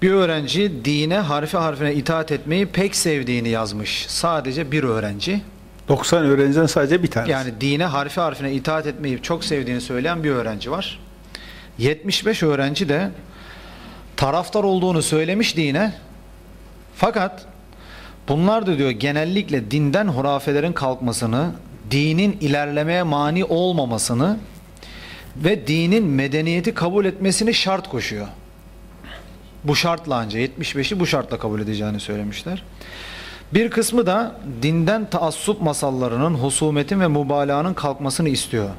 Bir öğrenci dine harfi harfine itaat etmeyi pek sevdiğini yazmış. Sadece bir öğrenci. 90 öğrenciden sadece bir tanesi. Yani dine harfi harfine itaat etmeyi çok sevdiğini söyleyen bir öğrenci var. 75 öğrenci de taraftar olduğunu söylemiş dine. Fakat bunlar da diyor genellikle dinden hurafelerin kalkmasını, dinin ilerlemeye mani olmamasını ve dinin medeniyeti kabul etmesini şart koşuyor. Bu şartla anca 75'i bu şartla kabul edeceğini söylemişler. Bir kısmı da dinden taassup masallarının, husumetin ve mübalağanın kalkmasını istiyor.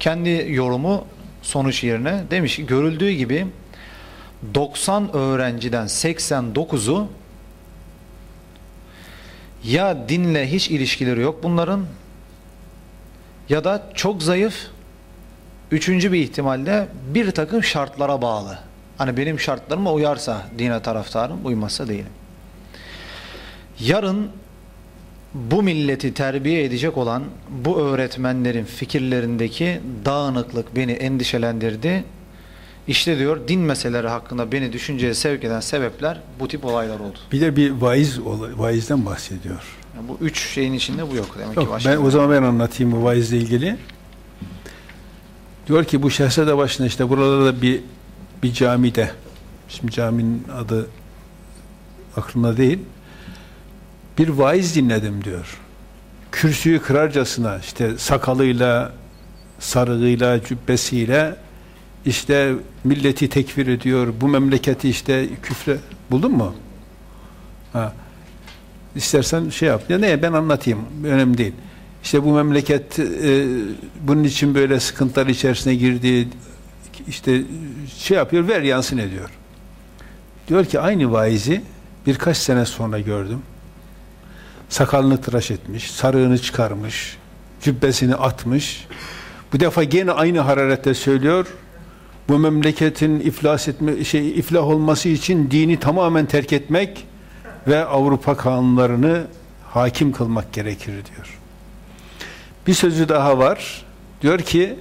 Kendi yorumu sonuç yerine demiş ki görüldüğü gibi 90 öğrenciden 89'u ya dinle hiç ilişkileri yok bunların ya da çok zayıf üçüncü bir ihtimalle bir takım şartlara bağlı. Hani benim şartlarıma uyarsa dine taraftarım, uymazsa değilim. Yarın bu milleti terbiye edecek olan bu öğretmenlerin fikirlerindeki dağınıklık beni endişelendirdi. İşte diyor din meseleleri hakkında beni düşünceye sevk eden sebepler bu tip olaylar oldu. Bir de bir vaiz vaizden bahsediyor. Yani bu üç şeyin içinde bu yok demek yok, ki başka. Ben o zaman ben anlatayım bu vaizle ilgili. Diyor ki bu şehzade başına işte buralarda bir bir camide şimdi caminin adı aklımda değil bir vaiz dinledim diyor. Kürsüyü kırarcasına işte sakalıyla sarığıyla cübbesiyle işte milleti tekfir ediyor. Bu memleketi işte küfre buldun mu? Ha. İstersen şey yap. Ya ne ben anlatayım. Önemli değil. İşte bu memleket e, bunun için böyle sıkıntılar içerisine girdi. İşte şey yapıyor, ver yansın ediyor. Diyor ki aynı vaizi birkaç sene sonra gördüm. Sakalını tıraş etmiş, sarığını çıkarmış, cübbesini atmış. Bu defa gene aynı hararette söylüyor bu memleketin iflas etme şey iflah olması için dini tamamen terk etmek ve Avrupa kanunlarını hakim kılmak gerekir diyor. Bir sözü daha var. Diyor ki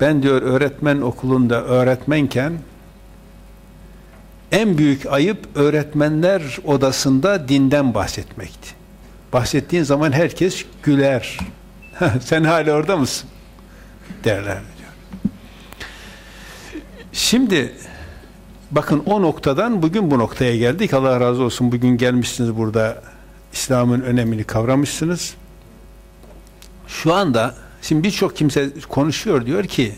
ben diyor öğretmen okulunda öğretmenken en büyük ayıp öğretmenler odasında dinden bahsetmekti. Bahsettiğin zaman herkes güler. Sen hala orada mısın? derler. Şimdi bakın o noktadan bugün bu noktaya geldik. Allah razı olsun bugün gelmişsiniz burada İslam'ın önemini kavramışsınız. Şu anda şimdi birçok kimse konuşuyor diyor ki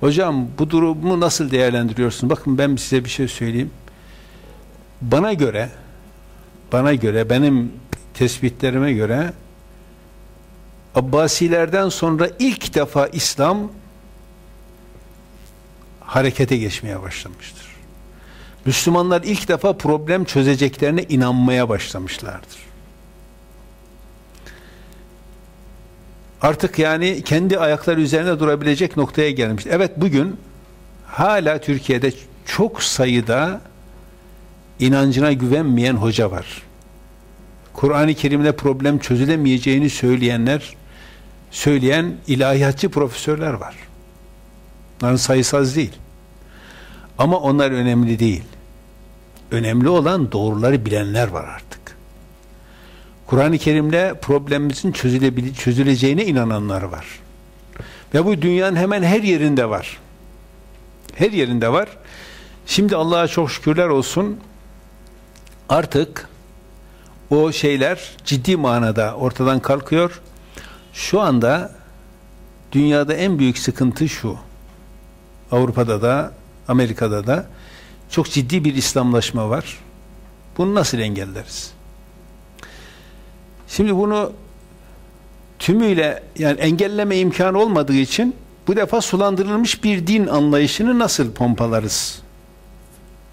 hocam bu durumu nasıl değerlendiriyorsun? Bakın ben size bir şey söyleyeyim. Bana göre bana göre benim tespitlerime göre Abbasilerden sonra ilk defa İslam harekete geçmeye başlamıştır. Müslümanlar ilk defa problem çözeceklerine inanmaya başlamışlardır. Artık yani kendi ayakları üzerine durabilecek noktaya gelmiş. Evet bugün hala Türkiye'de çok sayıda inancına güvenmeyen hoca var. Kur'an-ı Kerim'de problem çözülemeyeceğini söyleyenler, söyleyen ilahiyatçı profesörler var. Bunların sayısı az değil. Ama onlar önemli değil. Önemli olan doğruları bilenler var artık. Kur'an-ı Kerim'de problemimizin çözüleceğine inananlar var. Ve bu dünyanın hemen her yerinde var. Her yerinde var. Şimdi Allah'a çok şükürler olsun artık o şeyler ciddi manada ortadan kalkıyor. Şu anda dünyada en büyük sıkıntı şu. Avrupa'da da Amerika'da da çok ciddi bir İslamlaşma var. Bunu nasıl engelleriz? Şimdi bunu tümüyle yani engelleme imkanı olmadığı için bu defa sulandırılmış bir din anlayışını nasıl pompalarız?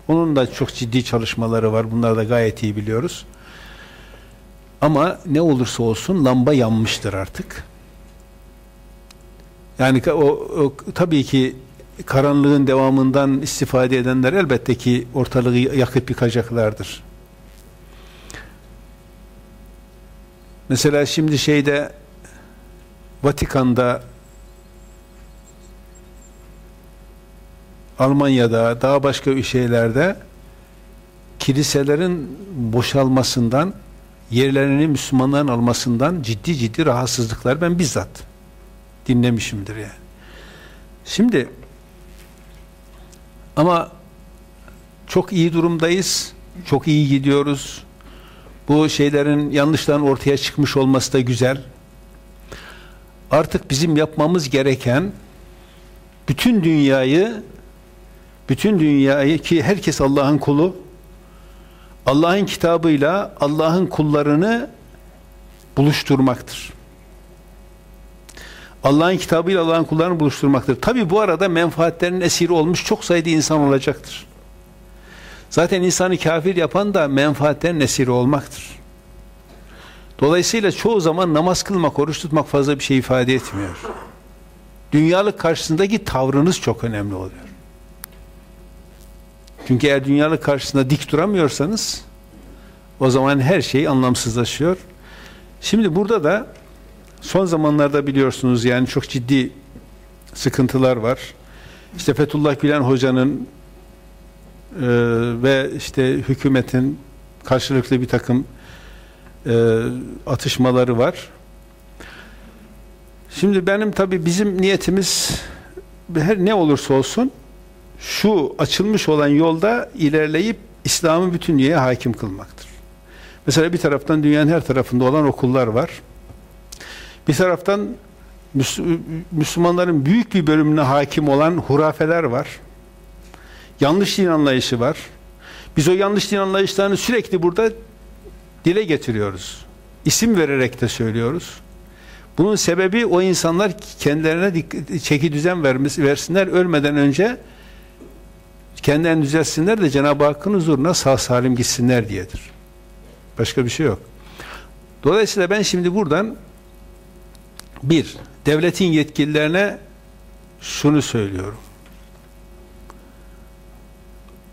Onun da çok ciddi çalışmaları var. Bunları da gayet iyi biliyoruz. Ama ne olursa olsun lamba yanmıştır artık. Yani o, o tabii ki karanlığın devamından istifade edenler elbette ki ortalığı yakıp yıkacaklardır. Mesela şimdi şeyde Vatikan'da Almanya'da daha başka ülkelerde kiliselerin boşalmasından yerlerini Müslümanların almasından ciddi ciddi rahatsızlıklar ben bizzat dinlemişimdir yani. Şimdi ama çok iyi durumdayız. Çok iyi gidiyoruz. Bu şeylerin yanlışların ortaya çıkmış olması da güzel. Artık bizim yapmamız gereken bütün dünyayı bütün dünyayı ki herkes Allah'ın kulu Allah'ın kitabıyla Allah'ın kullarını buluşturmaktır. Allah'ın kitabıyla Allah'ın kullarını buluşturmaktır. Tabi bu arada menfaatlerin esiri olmuş çok sayıda insan olacaktır. Zaten insanı kafir yapan da menfaatlerin esiri olmaktır. Dolayısıyla çoğu zaman namaz kılmak, oruç tutmak fazla bir şey ifade etmiyor. Dünyalık karşısındaki tavrınız çok önemli oluyor. Çünkü eğer dünyalık karşısında dik duramıyorsanız o zaman her şey anlamsızlaşıyor. Şimdi burada da son zamanlarda biliyorsunuz yani çok ciddi sıkıntılar var. İşte Fethullah Gülen Hoca'nın e, ve işte hükümetin karşılıklı bir takım e, atışmaları var. Şimdi benim tabi bizim niyetimiz her ne olursa olsun şu açılmış olan yolda ilerleyip İslam'ı bütün dünyaya hakim kılmaktır. Mesela bir taraftan dünyanın her tarafında olan okullar var. Bir taraftan Müslümanların büyük bir bölümüne hakim olan hurafeler var. Yanlış din anlayışı var. Biz o yanlış din anlayışlarını sürekli burada dile getiriyoruz. İsim vererek de söylüyoruz. Bunun sebebi o insanlar kendilerine çeki düzen vermesi, versinler ölmeden önce kendilerini düzelsinler de Cenab-ı Hakk'ın huzuruna sağ salim gitsinler diyedir. Başka bir şey yok. Dolayısıyla ben şimdi buradan bir, devletin yetkililerine şunu söylüyorum.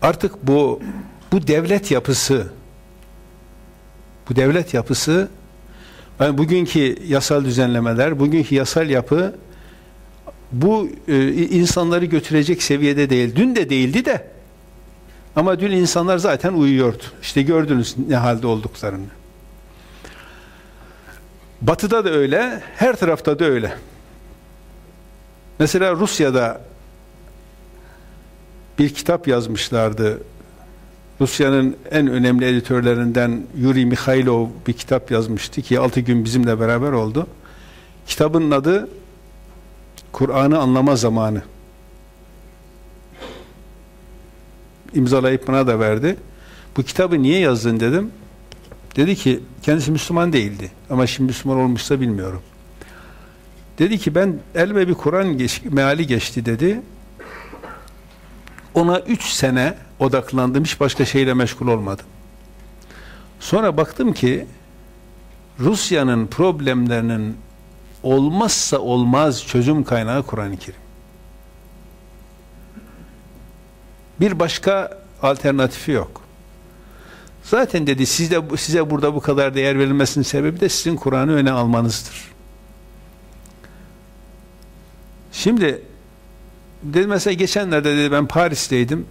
Artık bu bu devlet yapısı bu devlet yapısı yani bugünkü yasal düzenlemeler, bugünkü yasal yapı bu e, insanları götürecek seviyede değil. Dün de değildi de ama dün insanlar zaten uyuyordu. İşte gördünüz ne halde olduklarını. Batı'da da öyle, her tarafta da öyle. Mesela Rusya'da bir kitap yazmışlardı. Rusya'nın en önemli editörlerinden Yuri Mikhailov bir kitap yazmıştı ki altı gün bizimle beraber oldu. Kitabın adı Kur'an'ı anlama zamanı. İmzalayıp bana da verdi. Bu kitabı niye yazdın dedim. Dedi ki kendisi Müslüman değildi. Ama şimdi Müslüman olmuşsa bilmiyorum. Dedi ki ben elime bir Kur'an geç, meali geçti dedi. Ona üç sene odaklandım. Hiç başka şeyle meşgul olmadım. Sonra baktım ki Rusya'nın problemlerinin olmazsa olmaz çözüm kaynağı Kur'an-ı Kerim. Bir başka alternatifi yok. Zaten dedi sizde size burada bu kadar değer verilmesinin sebebi de sizin Kur'an'ı öne almanızdır. Şimdi dedi mesela geçenlerde dedi ben Paris'teydim.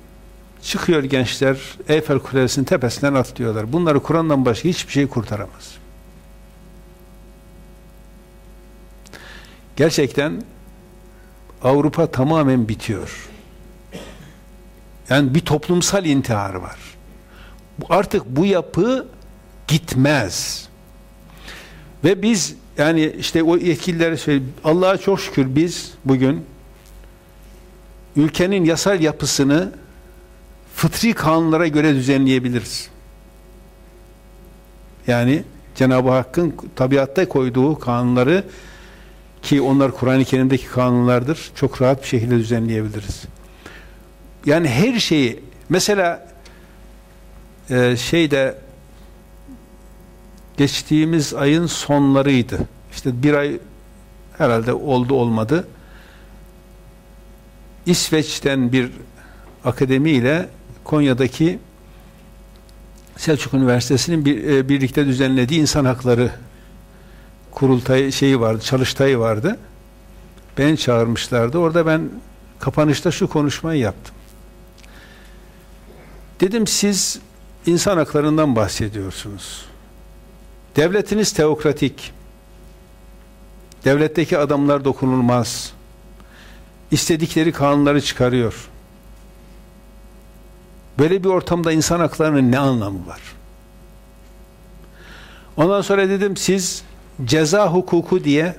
Çıkıyor gençler Eyfel Kulesi'nin tepesinden atlıyorlar. Bunları Kur'an'dan başka hiçbir şey kurtaramaz. Gerçekten Avrupa tamamen bitiyor. Yani bir toplumsal intihar var. Artık bu yapı gitmez. Ve biz yani işte o yetkililere söyleyeyim. Allah'a çok şükür biz bugün ülkenin yasal yapısını fıtri kanunlara göre düzenleyebiliriz. Yani Cenab-ı Hakk'ın tabiatta koyduğu kanunları ki onlar Kur'an-ı Kerim'deki kanunlardır. Çok rahat bir şekilde düzenleyebiliriz. Yani her şeyi mesela e, şeyde geçtiğimiz ayın sonlarıydı. İşte bir ay herhalde oldu olmadı. İsveç'ten bir akademiyle Konya'daki Selçuk Üniversitesi'nin bir, e, birlikte düzenlediği insan hakları kurultayı şeyi vardı, çalıştayı vardı. Ben çağırmışlardı. Orada ben kapanışta şu konuşmayı yaptım. Dedim siz insan haklarından bahsediyorsunuz. Devletiniz teokratik. Devletteki adamlar dokunulmaz. İstedikleri kanunları çıkarıyor. Böyle bir ortamda insan haklarının ne anlamı var? Ondan sonra dedim siz ceza hukuku diye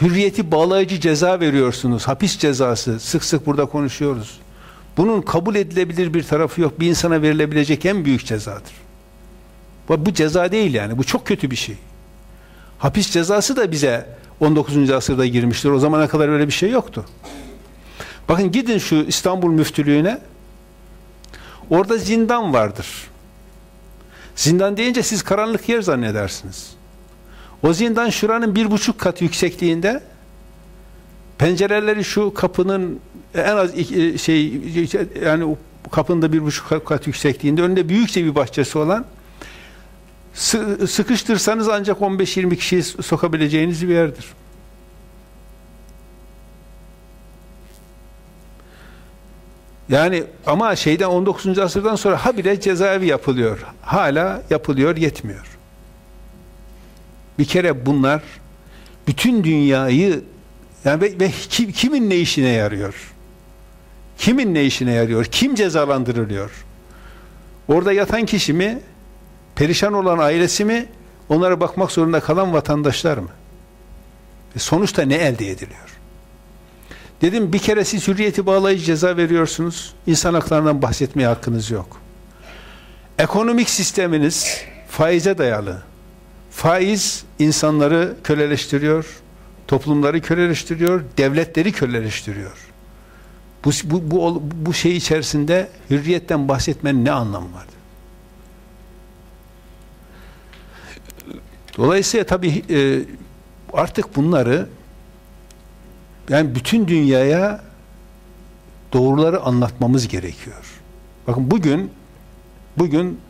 hürriyeti bağlayıcı ceza veriyorsunuz. Hapis cezası. Sık sık burada konuşuyoruz. Bunun kabul edilebilir bir tarafı yok. Bir insana verilebilecek en büyük cezadır. Bu, bu ceza değil yani. Bu çok kötü bir şey. Hapis cezası da bize 19. asırda girmiştir. O zamana kadar öyle bir şey yoktu. Bakın gidin şu İstanbul müftülüğüne. Orada zindan vardır. Zindan deyince siz karanlık yer zannedersiniz. O zindan şuranın bir buçuk kat yüksekliğinde pencereleri şu kapının en az şey yani kapının da bir buçuk kat yüksekliğinde önünde büyükçe bir bahçesi olan sıkıştırsanız ancak 15-20 kişiyi sokabileceğiniz bir yerdir. Yani ama şeyden 19. asırdan sonra habire cezaevi yapılıyor. Hala yapılıyor, yetmiyor. Bir kere bunlar bütün dünyayı yani ve, ve kim, kimin ne işine yarıyor? Kimin ne işine yarıyor? Kim cezalandırılıyor? Orada yatan kişi mi? Perişan olan ailesi mi? Onlara bakmak zorunda kalan vatandaşlar mı? E sonuçta ne elde ediliyor? Dedim bir kere siz hürriyeti bağlayıcı ceza veriyorsunuz. İnsan haklarından bahsetmeye hakkınız yok. Ekonomik sisteminiz faize dayalı. Faiz insanları köleleştiriyor, toplumları köleleştiriyor, devletleri köleleştiriyor. Bu, bu, bu, bu şey içerisinde hürriyetten bahsetmenin ne anlamı var? Dolayısıyla tabii e, artık bunları yani bütün dünyaya doğruları anlatmamız gerekiyor. Bakın bugün bugün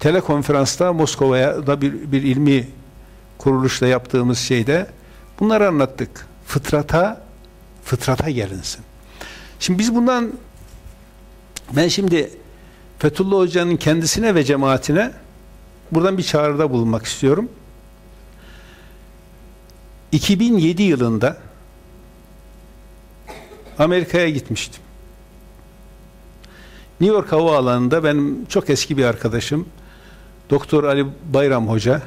telekonferansta Moskova'ya da bir, bir ilmi kuruluşla yaptığımız şeyde bunları anlattık. Fıtrata fıtrata gelinsin. Şimdi biz bundan ben şimdi Fethullah Hoca'nın kendisine ve cemaatine buradan bir çağrıda bulunmak istiyorum. 2007 yılında Amerika'ya gitmiştim. New York Havaalanı'nda benim çok eski bir arkadaşım Doktor Ali Bayram Hoca.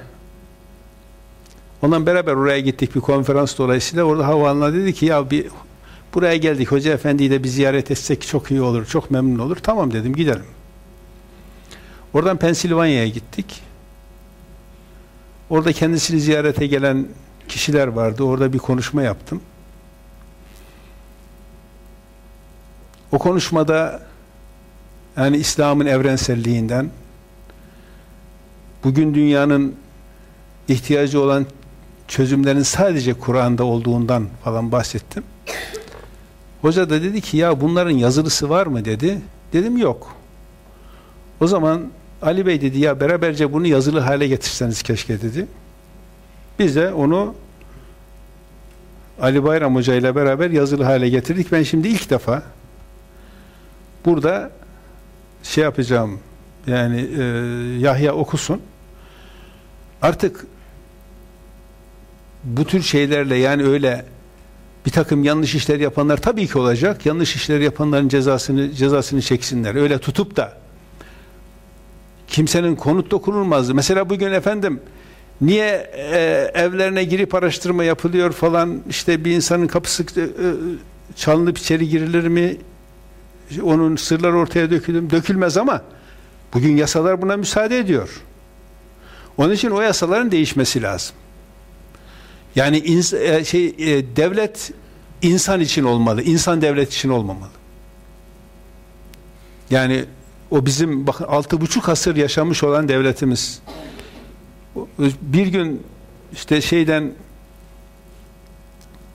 Ondan beraber oraya gittik bir konferans dolayısıyla. Orada havaalanına dedi ki ya bir buraya geldik hoca efendiyi de bir ziyaret etsek çok iyi olur çok memnun olur. Tamam dedim gidelim. Oradan Pensilvanya'ya gittik. Orada kendisini ziyarete gelen kişiler vardı orada bir konuşma yaptım O konuşmada yani İslam'ın evrenselliğinden bugün dünyanın ihtiyacı olan çözümlerin sadece Kur'an'da olduğundan falan bahsettim. Hoca da dedi ki ya bunların yazılısı var mı dedi. Dedim yok. O zaman Ali Bey dedi ya beraberce bunu yazılı hale getirseniz keşke dedi. Biz de onu Ali Bayram Hoca ile beraber yazılı hale getirdik. Ben şimdi ilk defa burada şey yapacağım yani e, Yahya okusun artık bu tür şeylerle yani öyle bir takım yanlış işler yapanlar tabii ki olacak. Yanlış işler yapanların cezasını cezasını çeksinler. Öyle tutup da kimsenin konut dokunulmazdı. Mesela bugün efendim niye e, evlerine girip araştırma yapılıyor falan işte bir insanın kapısı e, çalınıp içeri girilir mi onun sırları ortaya dökülür, dökülmez ama bugün yasalar buna müsaade ediyor. Onun için o yasaların değişmesi lazım. Yani ins e, şey e, devlet insan için olmalı, insan devlet için olmamalı. Yani o bizim bakın altı buçuk asır yaşamış olan devletimiz. Bir gün işte şeyden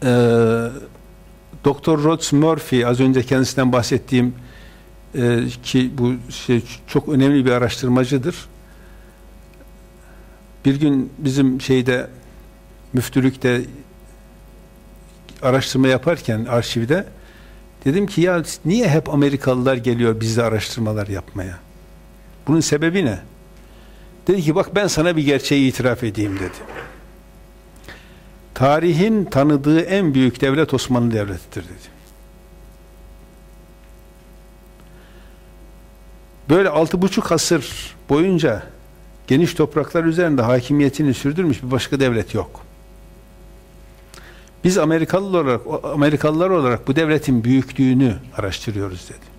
eee Doktor Rhodes Murphy az önce kendisinden bahsettiğim e, ki bu şey çok önemli bir araştırmacıdır. Bir gün bizim şeyde müftülükte araştırma yaparken arşivde dedim ki ya niye hep Amerikalılar geliyor bizde araştırmalar yapmaya? Bunun sebebi ne? Dedi ki bak ben sana bir gerçeği itiraf edeyim dedi tarihin tanıdığı en büyük devlet Osmanlı Devleti'dir dedi. Böyle altı buçuk asır boyunca geniş topraklar üzerinde hakimiyetini sürdürmüş bir başka devlet yok. Biz Amerikalılar olarak, Amerikalılar olarak bu devletin büyüklüğünü araştırıyoruz dedi.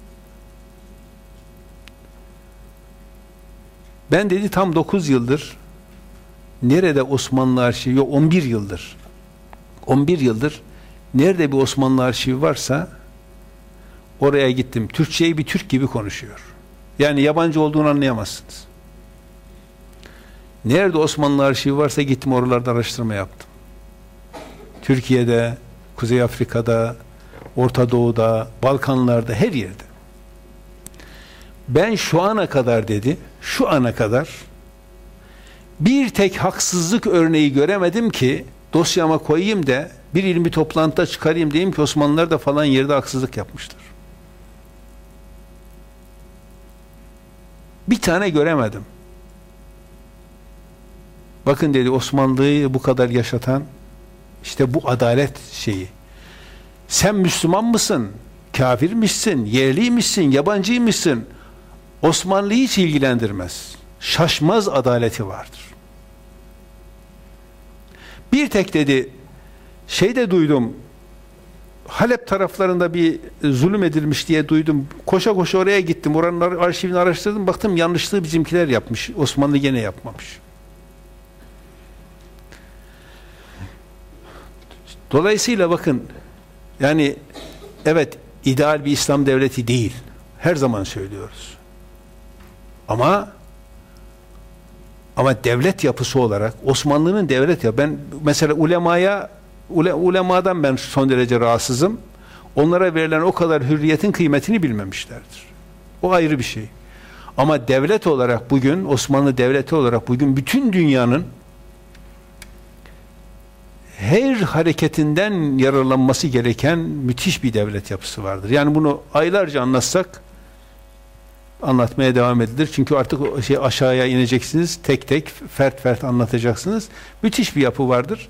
Ben dedi tam 9 yıldır nerede Osmanlı arşivi yok 11 yıldır 11 yıldır nerede bir Osmanlı arşivi varsa oraya gittim. Türkçeyi bir Türk gibi konuşuyor. Yani yabancı olduğunu anlayamazsınız. Nerede Osmanlı arşivi varsa gittim oralarda araştırma yaptım. Türkiye'de, Kuzey Afrika'da, Orta Doğu'da, Balkanlarda her yerde. Ben şu ana kadar dedi, şu ana kadar bir tek haksızlık örneği göremedim ki dosyama koyayım da bir ilmi toplantıda çıkarayım diyeyim ki Osmanlılar da falan yerde haksızlık yapmışlar. Bir tane göremedim. Bakın dedi Osmanlı'yı bu kadar yaşatan işte bu adalet şeyi. Sen Müslüman mısın? Kafir misin? Yerli misin? Osmanlı'yı hiç ilgilendirmez. Şaşmaz adaleti vardır. Bir tek dedi şey de duydum Halep taraflarında bir zulüm edilmiş diye duydum. Koşa koşa oraya gittim. Oranın arşivini araştırdım. Baktım yanlışlığı bizimkiler yapmış. Osmanlı gene yapmamış. Dolayısıyla bakın yani evet ideal bir İslam devleti değil. Her zaman söylüyoruz. Ama ama devlet yapısı olarak Osmanlı'nın devlet ya ben mesela ulemaya ule, ulemadan ben son derece rahatsızım. Onlara verilen o kadar hürriyetin kıymetini bilmemişlerdir. O ayrı bir şey. Ama devlet olarak bugün Osmanlı devleti olarak bugün bütün dünyanın her hareketinden yararlanması gereken müthiş bir devlet yapısı vardır. Yani bunu aylarca anlatsak anlatmaya devam edilir. Çünkü artık şey aşağıya ineceksiniz. Tek tek fert fert anlatacaksınız. Müthiş bir yapı vardır.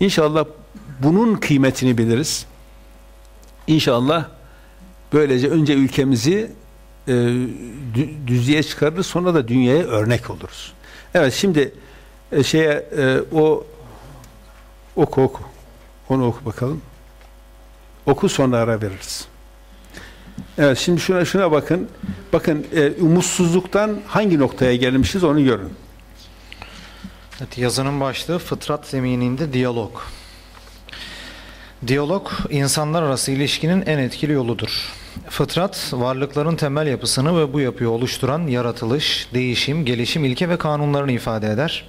İnşallah bunun kıymetini biliriz. İnşallah böylece önce ülkemizi e, düzlüğe çıkarırız sonra da dünyaya örnek oluruz. Evet şimdi e, şeye e, o oku oku. Onu oku bakalım. Oku sonra ara veririz. Evet şimdi şuna şuna bakın. Bakın e, umutsuzluktan hangi noktaya gelmişiz onu görün. Evet, yazının başlığı fıtrat zemininde diyalog. Diyalog insanlar arası ilişkinin en etkili yoludur. Fıtrat varlıkların temel yapısını ve bu yapıyı oluşturan yaratılış, değişim, gelişim ilke ve kanunlarını ifade eder.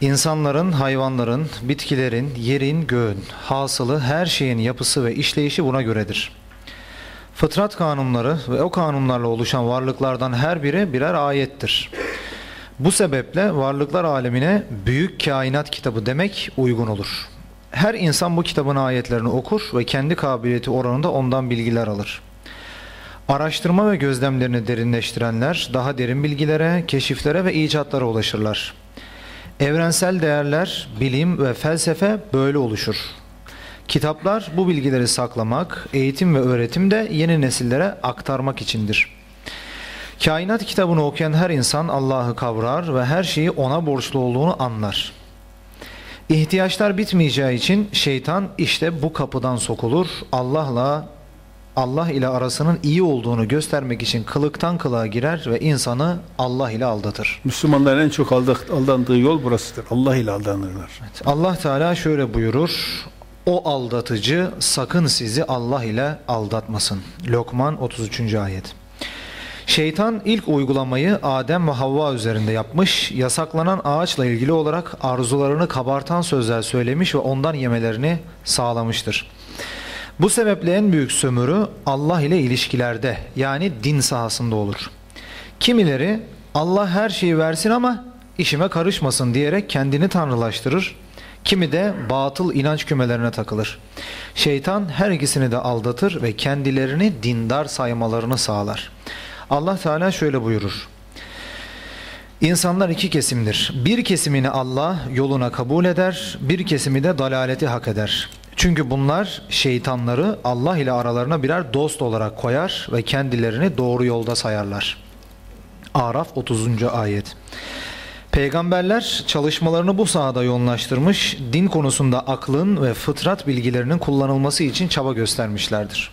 İnsanların, hayvanların, bitkilerin, yerin, göğün, hasılı her şeyin yapısı ve işleyişi buna göredir. Fıtrat kanunları ve o kanunlarla oluşan varlıklardan her biri birer ayettir. Bu sebeple varlıklar alemine büyük kainat kitabı demek uygun olur. Her insan bu kitabın ayetlerini okur ve kendi kabiliyeti oranında ondan bilgiler alır. Araştırma ve gözlemlerini derinleştirenler daha derin bilgilere, keşiflere ve icatlara ulaşırlar. Evrensel değerler, bilim ve felsefe böyle oluşur. Kitaplar bu bilgileri saklamak, eğitim ve öğretim de yeni nesillere aktarmak içindir. Kainat kitabını okuyan her insan Allah'ı kavrar ve her şeyi ona borçlu olduğunu anlar. İhtiyaçlar bitmeyeceği için şeytan işte bu kapıdan sokulur. Allah'la Allah ile arasının iyi olduğunu göstermek için kılıktan kılığa girer ve insanı Allah ile aldatır. Müslümanların en çok aldandığı yol burasıdır. Allah ile aldanırlar. Evet, Allah Teala şöyle buyurur. O aldatıcı sakın sizi Allah ile aldatmasın. Lokman 33. ayet. Şeytan ilk uygulamayı Adem ve Havva üzerinde yapmış, yasaklanan ağaçla ilgili olarak arzularını kabartan sözler söylemiş ve ondan yemelerini sağlamıştır. Bu sebeple en büyük sömürü Allah ile ilişkilerde yani din sahasında olur. Kimileri Allah her şeyi versin ama işime karışmasın diyerek kendini tanrılaştırır. Kimi de batıl inanç kümelerine takılır. Şeytan her ikisini de aldatır ve kendilerini dindar saymalarını sağlar. Allah Teala şöyle buyurur. İnsanlar iki kesimdir. Bir kesimini Allah yoluna kabul eder, bir kesimi de dalaleti hak eder. Çünkü bunlar şeytanları Allah ile aralarına birer dost olarak koyar ve kendilerini doğru yolda sayarlar. Araf 30. ayet. Peygamberler çalışmalarını bu sahada yoğunlaştırmış, din konusunda aklın ve fıtrat bilgilerinin kullanılması için çaba göstermişlerdir.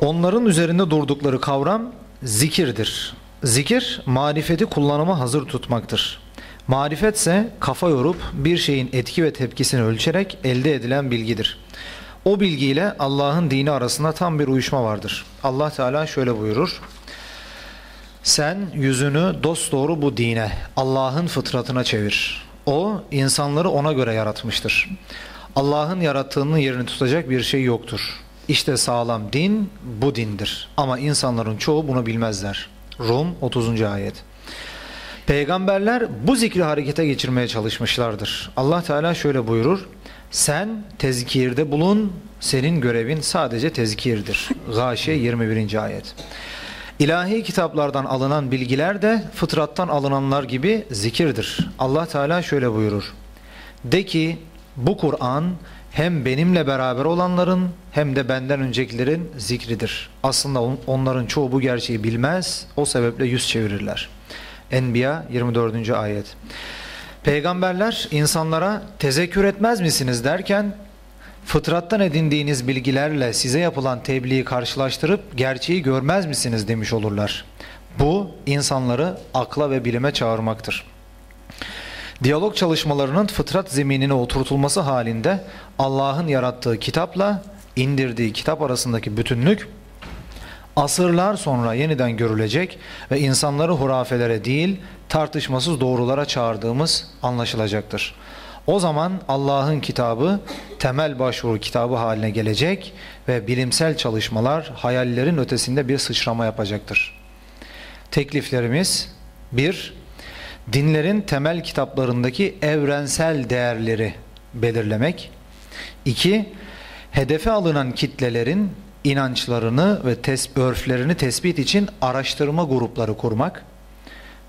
Onların üzerinde durdukları kavram zikirdir. Zikir, marifeti kullanıma hazır tutmaktır. Marifetse kafa yorup bir şeyin etki ve tepkisini ölçerek elde edilen bilgidir. O bilgiyle Allah'ın dini arasında tam bir uyuşma vardır. Allah Teala şöyle buyurur. Sen yüzünü dosdoğru bu dine, Allah'ın fıtratına çevir. O insanları ona göre yaratmıştır. Allah'ın yarattığının yerini tutacak bir şey yoktur. İşte sağlam din bu dindir. Ama insanların çoğu bunu bilmezler. Rum 30. ayet. Peygamberler bu zikri harekete geçirmeye çalışmışlardır. Allah Teala şöyle buyurur. Sen tezkirde bulun, senin görevin sadece tezkirdir. Gâşiye 21. ayet. İlahi kitaplardan alınan bilgiler de fıtrattan alınanlar gibi zikirdir. Allah Teala şöyle buyurur. De ki bu Kur'an hem benimle beraber olanların hem de benden öncekilerin zikridir. Aslında onların çoğu bu gerçeği bilmez, o sebeple yüz çevirirler. Enbiya 24. ayet. Peygamberler insanlara tezekkür etmez misiniz derken fıtrattan edindiğiniz bilgilerle size yapılan tebliği karşılaştırıp gerçeği görmez misiniz demiş olurlar. Bu insanları akla ve bilime çağırmaktır. Diyalog çalışmalarının fıtrat zeminine oturtulması halinde Allah'ın yarattığı kitapla indirdiği kitap arasındaki bütünlük asırlar sonra yeniden görülecek ve insanları hurafelere değil tartışmasız doğrulara çağırdığımız anlaşılacaktır. O zaman Allah'ın kitabı temel başvuru kitabı haline gelecek ve bilimsel çalışmalar hayallerin ötesinde bir sıçrama yapacaktır. Tekliflerimiz 1. Dinlerin temel kitaplarındaki evrensel değerleri belirlemek. 2. Hedefe alınan kitlelerin inançlarını ve tes örflerini tespit için araştırma grupları kurmak.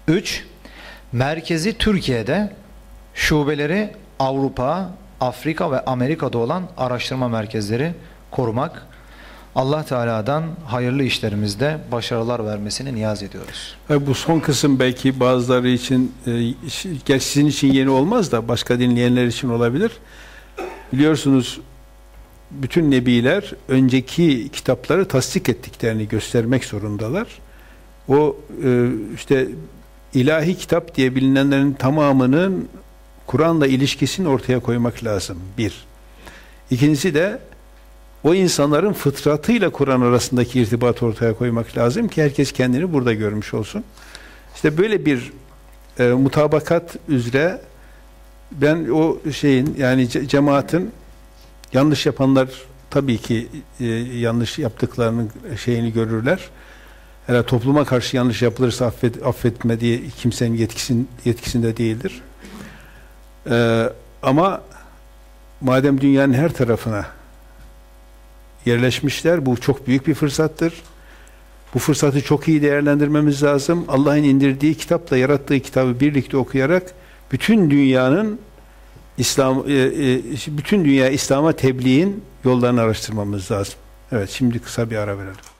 3. Merkezi Türkiye'de şubeleri Avrupa, Afrika ve Amerika'da olan araştırma merkezleri korumak. Allah Teala'dan hayırlı işlerimizde başarılar vermesini niyaz ediyoruz. Bu son kısım belki bazıları için, e, gerçi sizin için yeni olmaz da başka dinleyenler için olabilir. Biliyorsunuz bütün nebiler önceki kitapları tasdik ettiklerini göstermek zorundalar. O e, işte ilahi kitap diye bilinenlerin tamamının Kur'an'la ilişkisini ortaya koymak lazım. Bir. İkincisi de o insanların fıtratıyla Kur'an arasındaki irtibatı ortaya koymak lazım ki herkes kendini burada görmüş olsun. İşte böyle bir e, mutabakat üzere ben o şeyin yani cemaatin yanlış yapanlar tabii ki e, yanlış yaptıklarının şeyini görürler. Eğer topluma karşı yanlış yapılırsa affet, affetme diye kimsenin yetkisin, yetkisinde değildir. Ee, ama madem dünyanın her tarafına yerleşmişler, bu çok büyük bir fırsattır. Bu fırsatı çok iyi değerlendirmemiz lazım. Allah'ın indirdiği kitapla yarattığı kitabı birlikte okuyarak bütün dünyanın İslam e, e, bütün dünya İslam'a tebliğin yollarını araştırmamız lazım. Evet şimdi kısa bir ara verelim.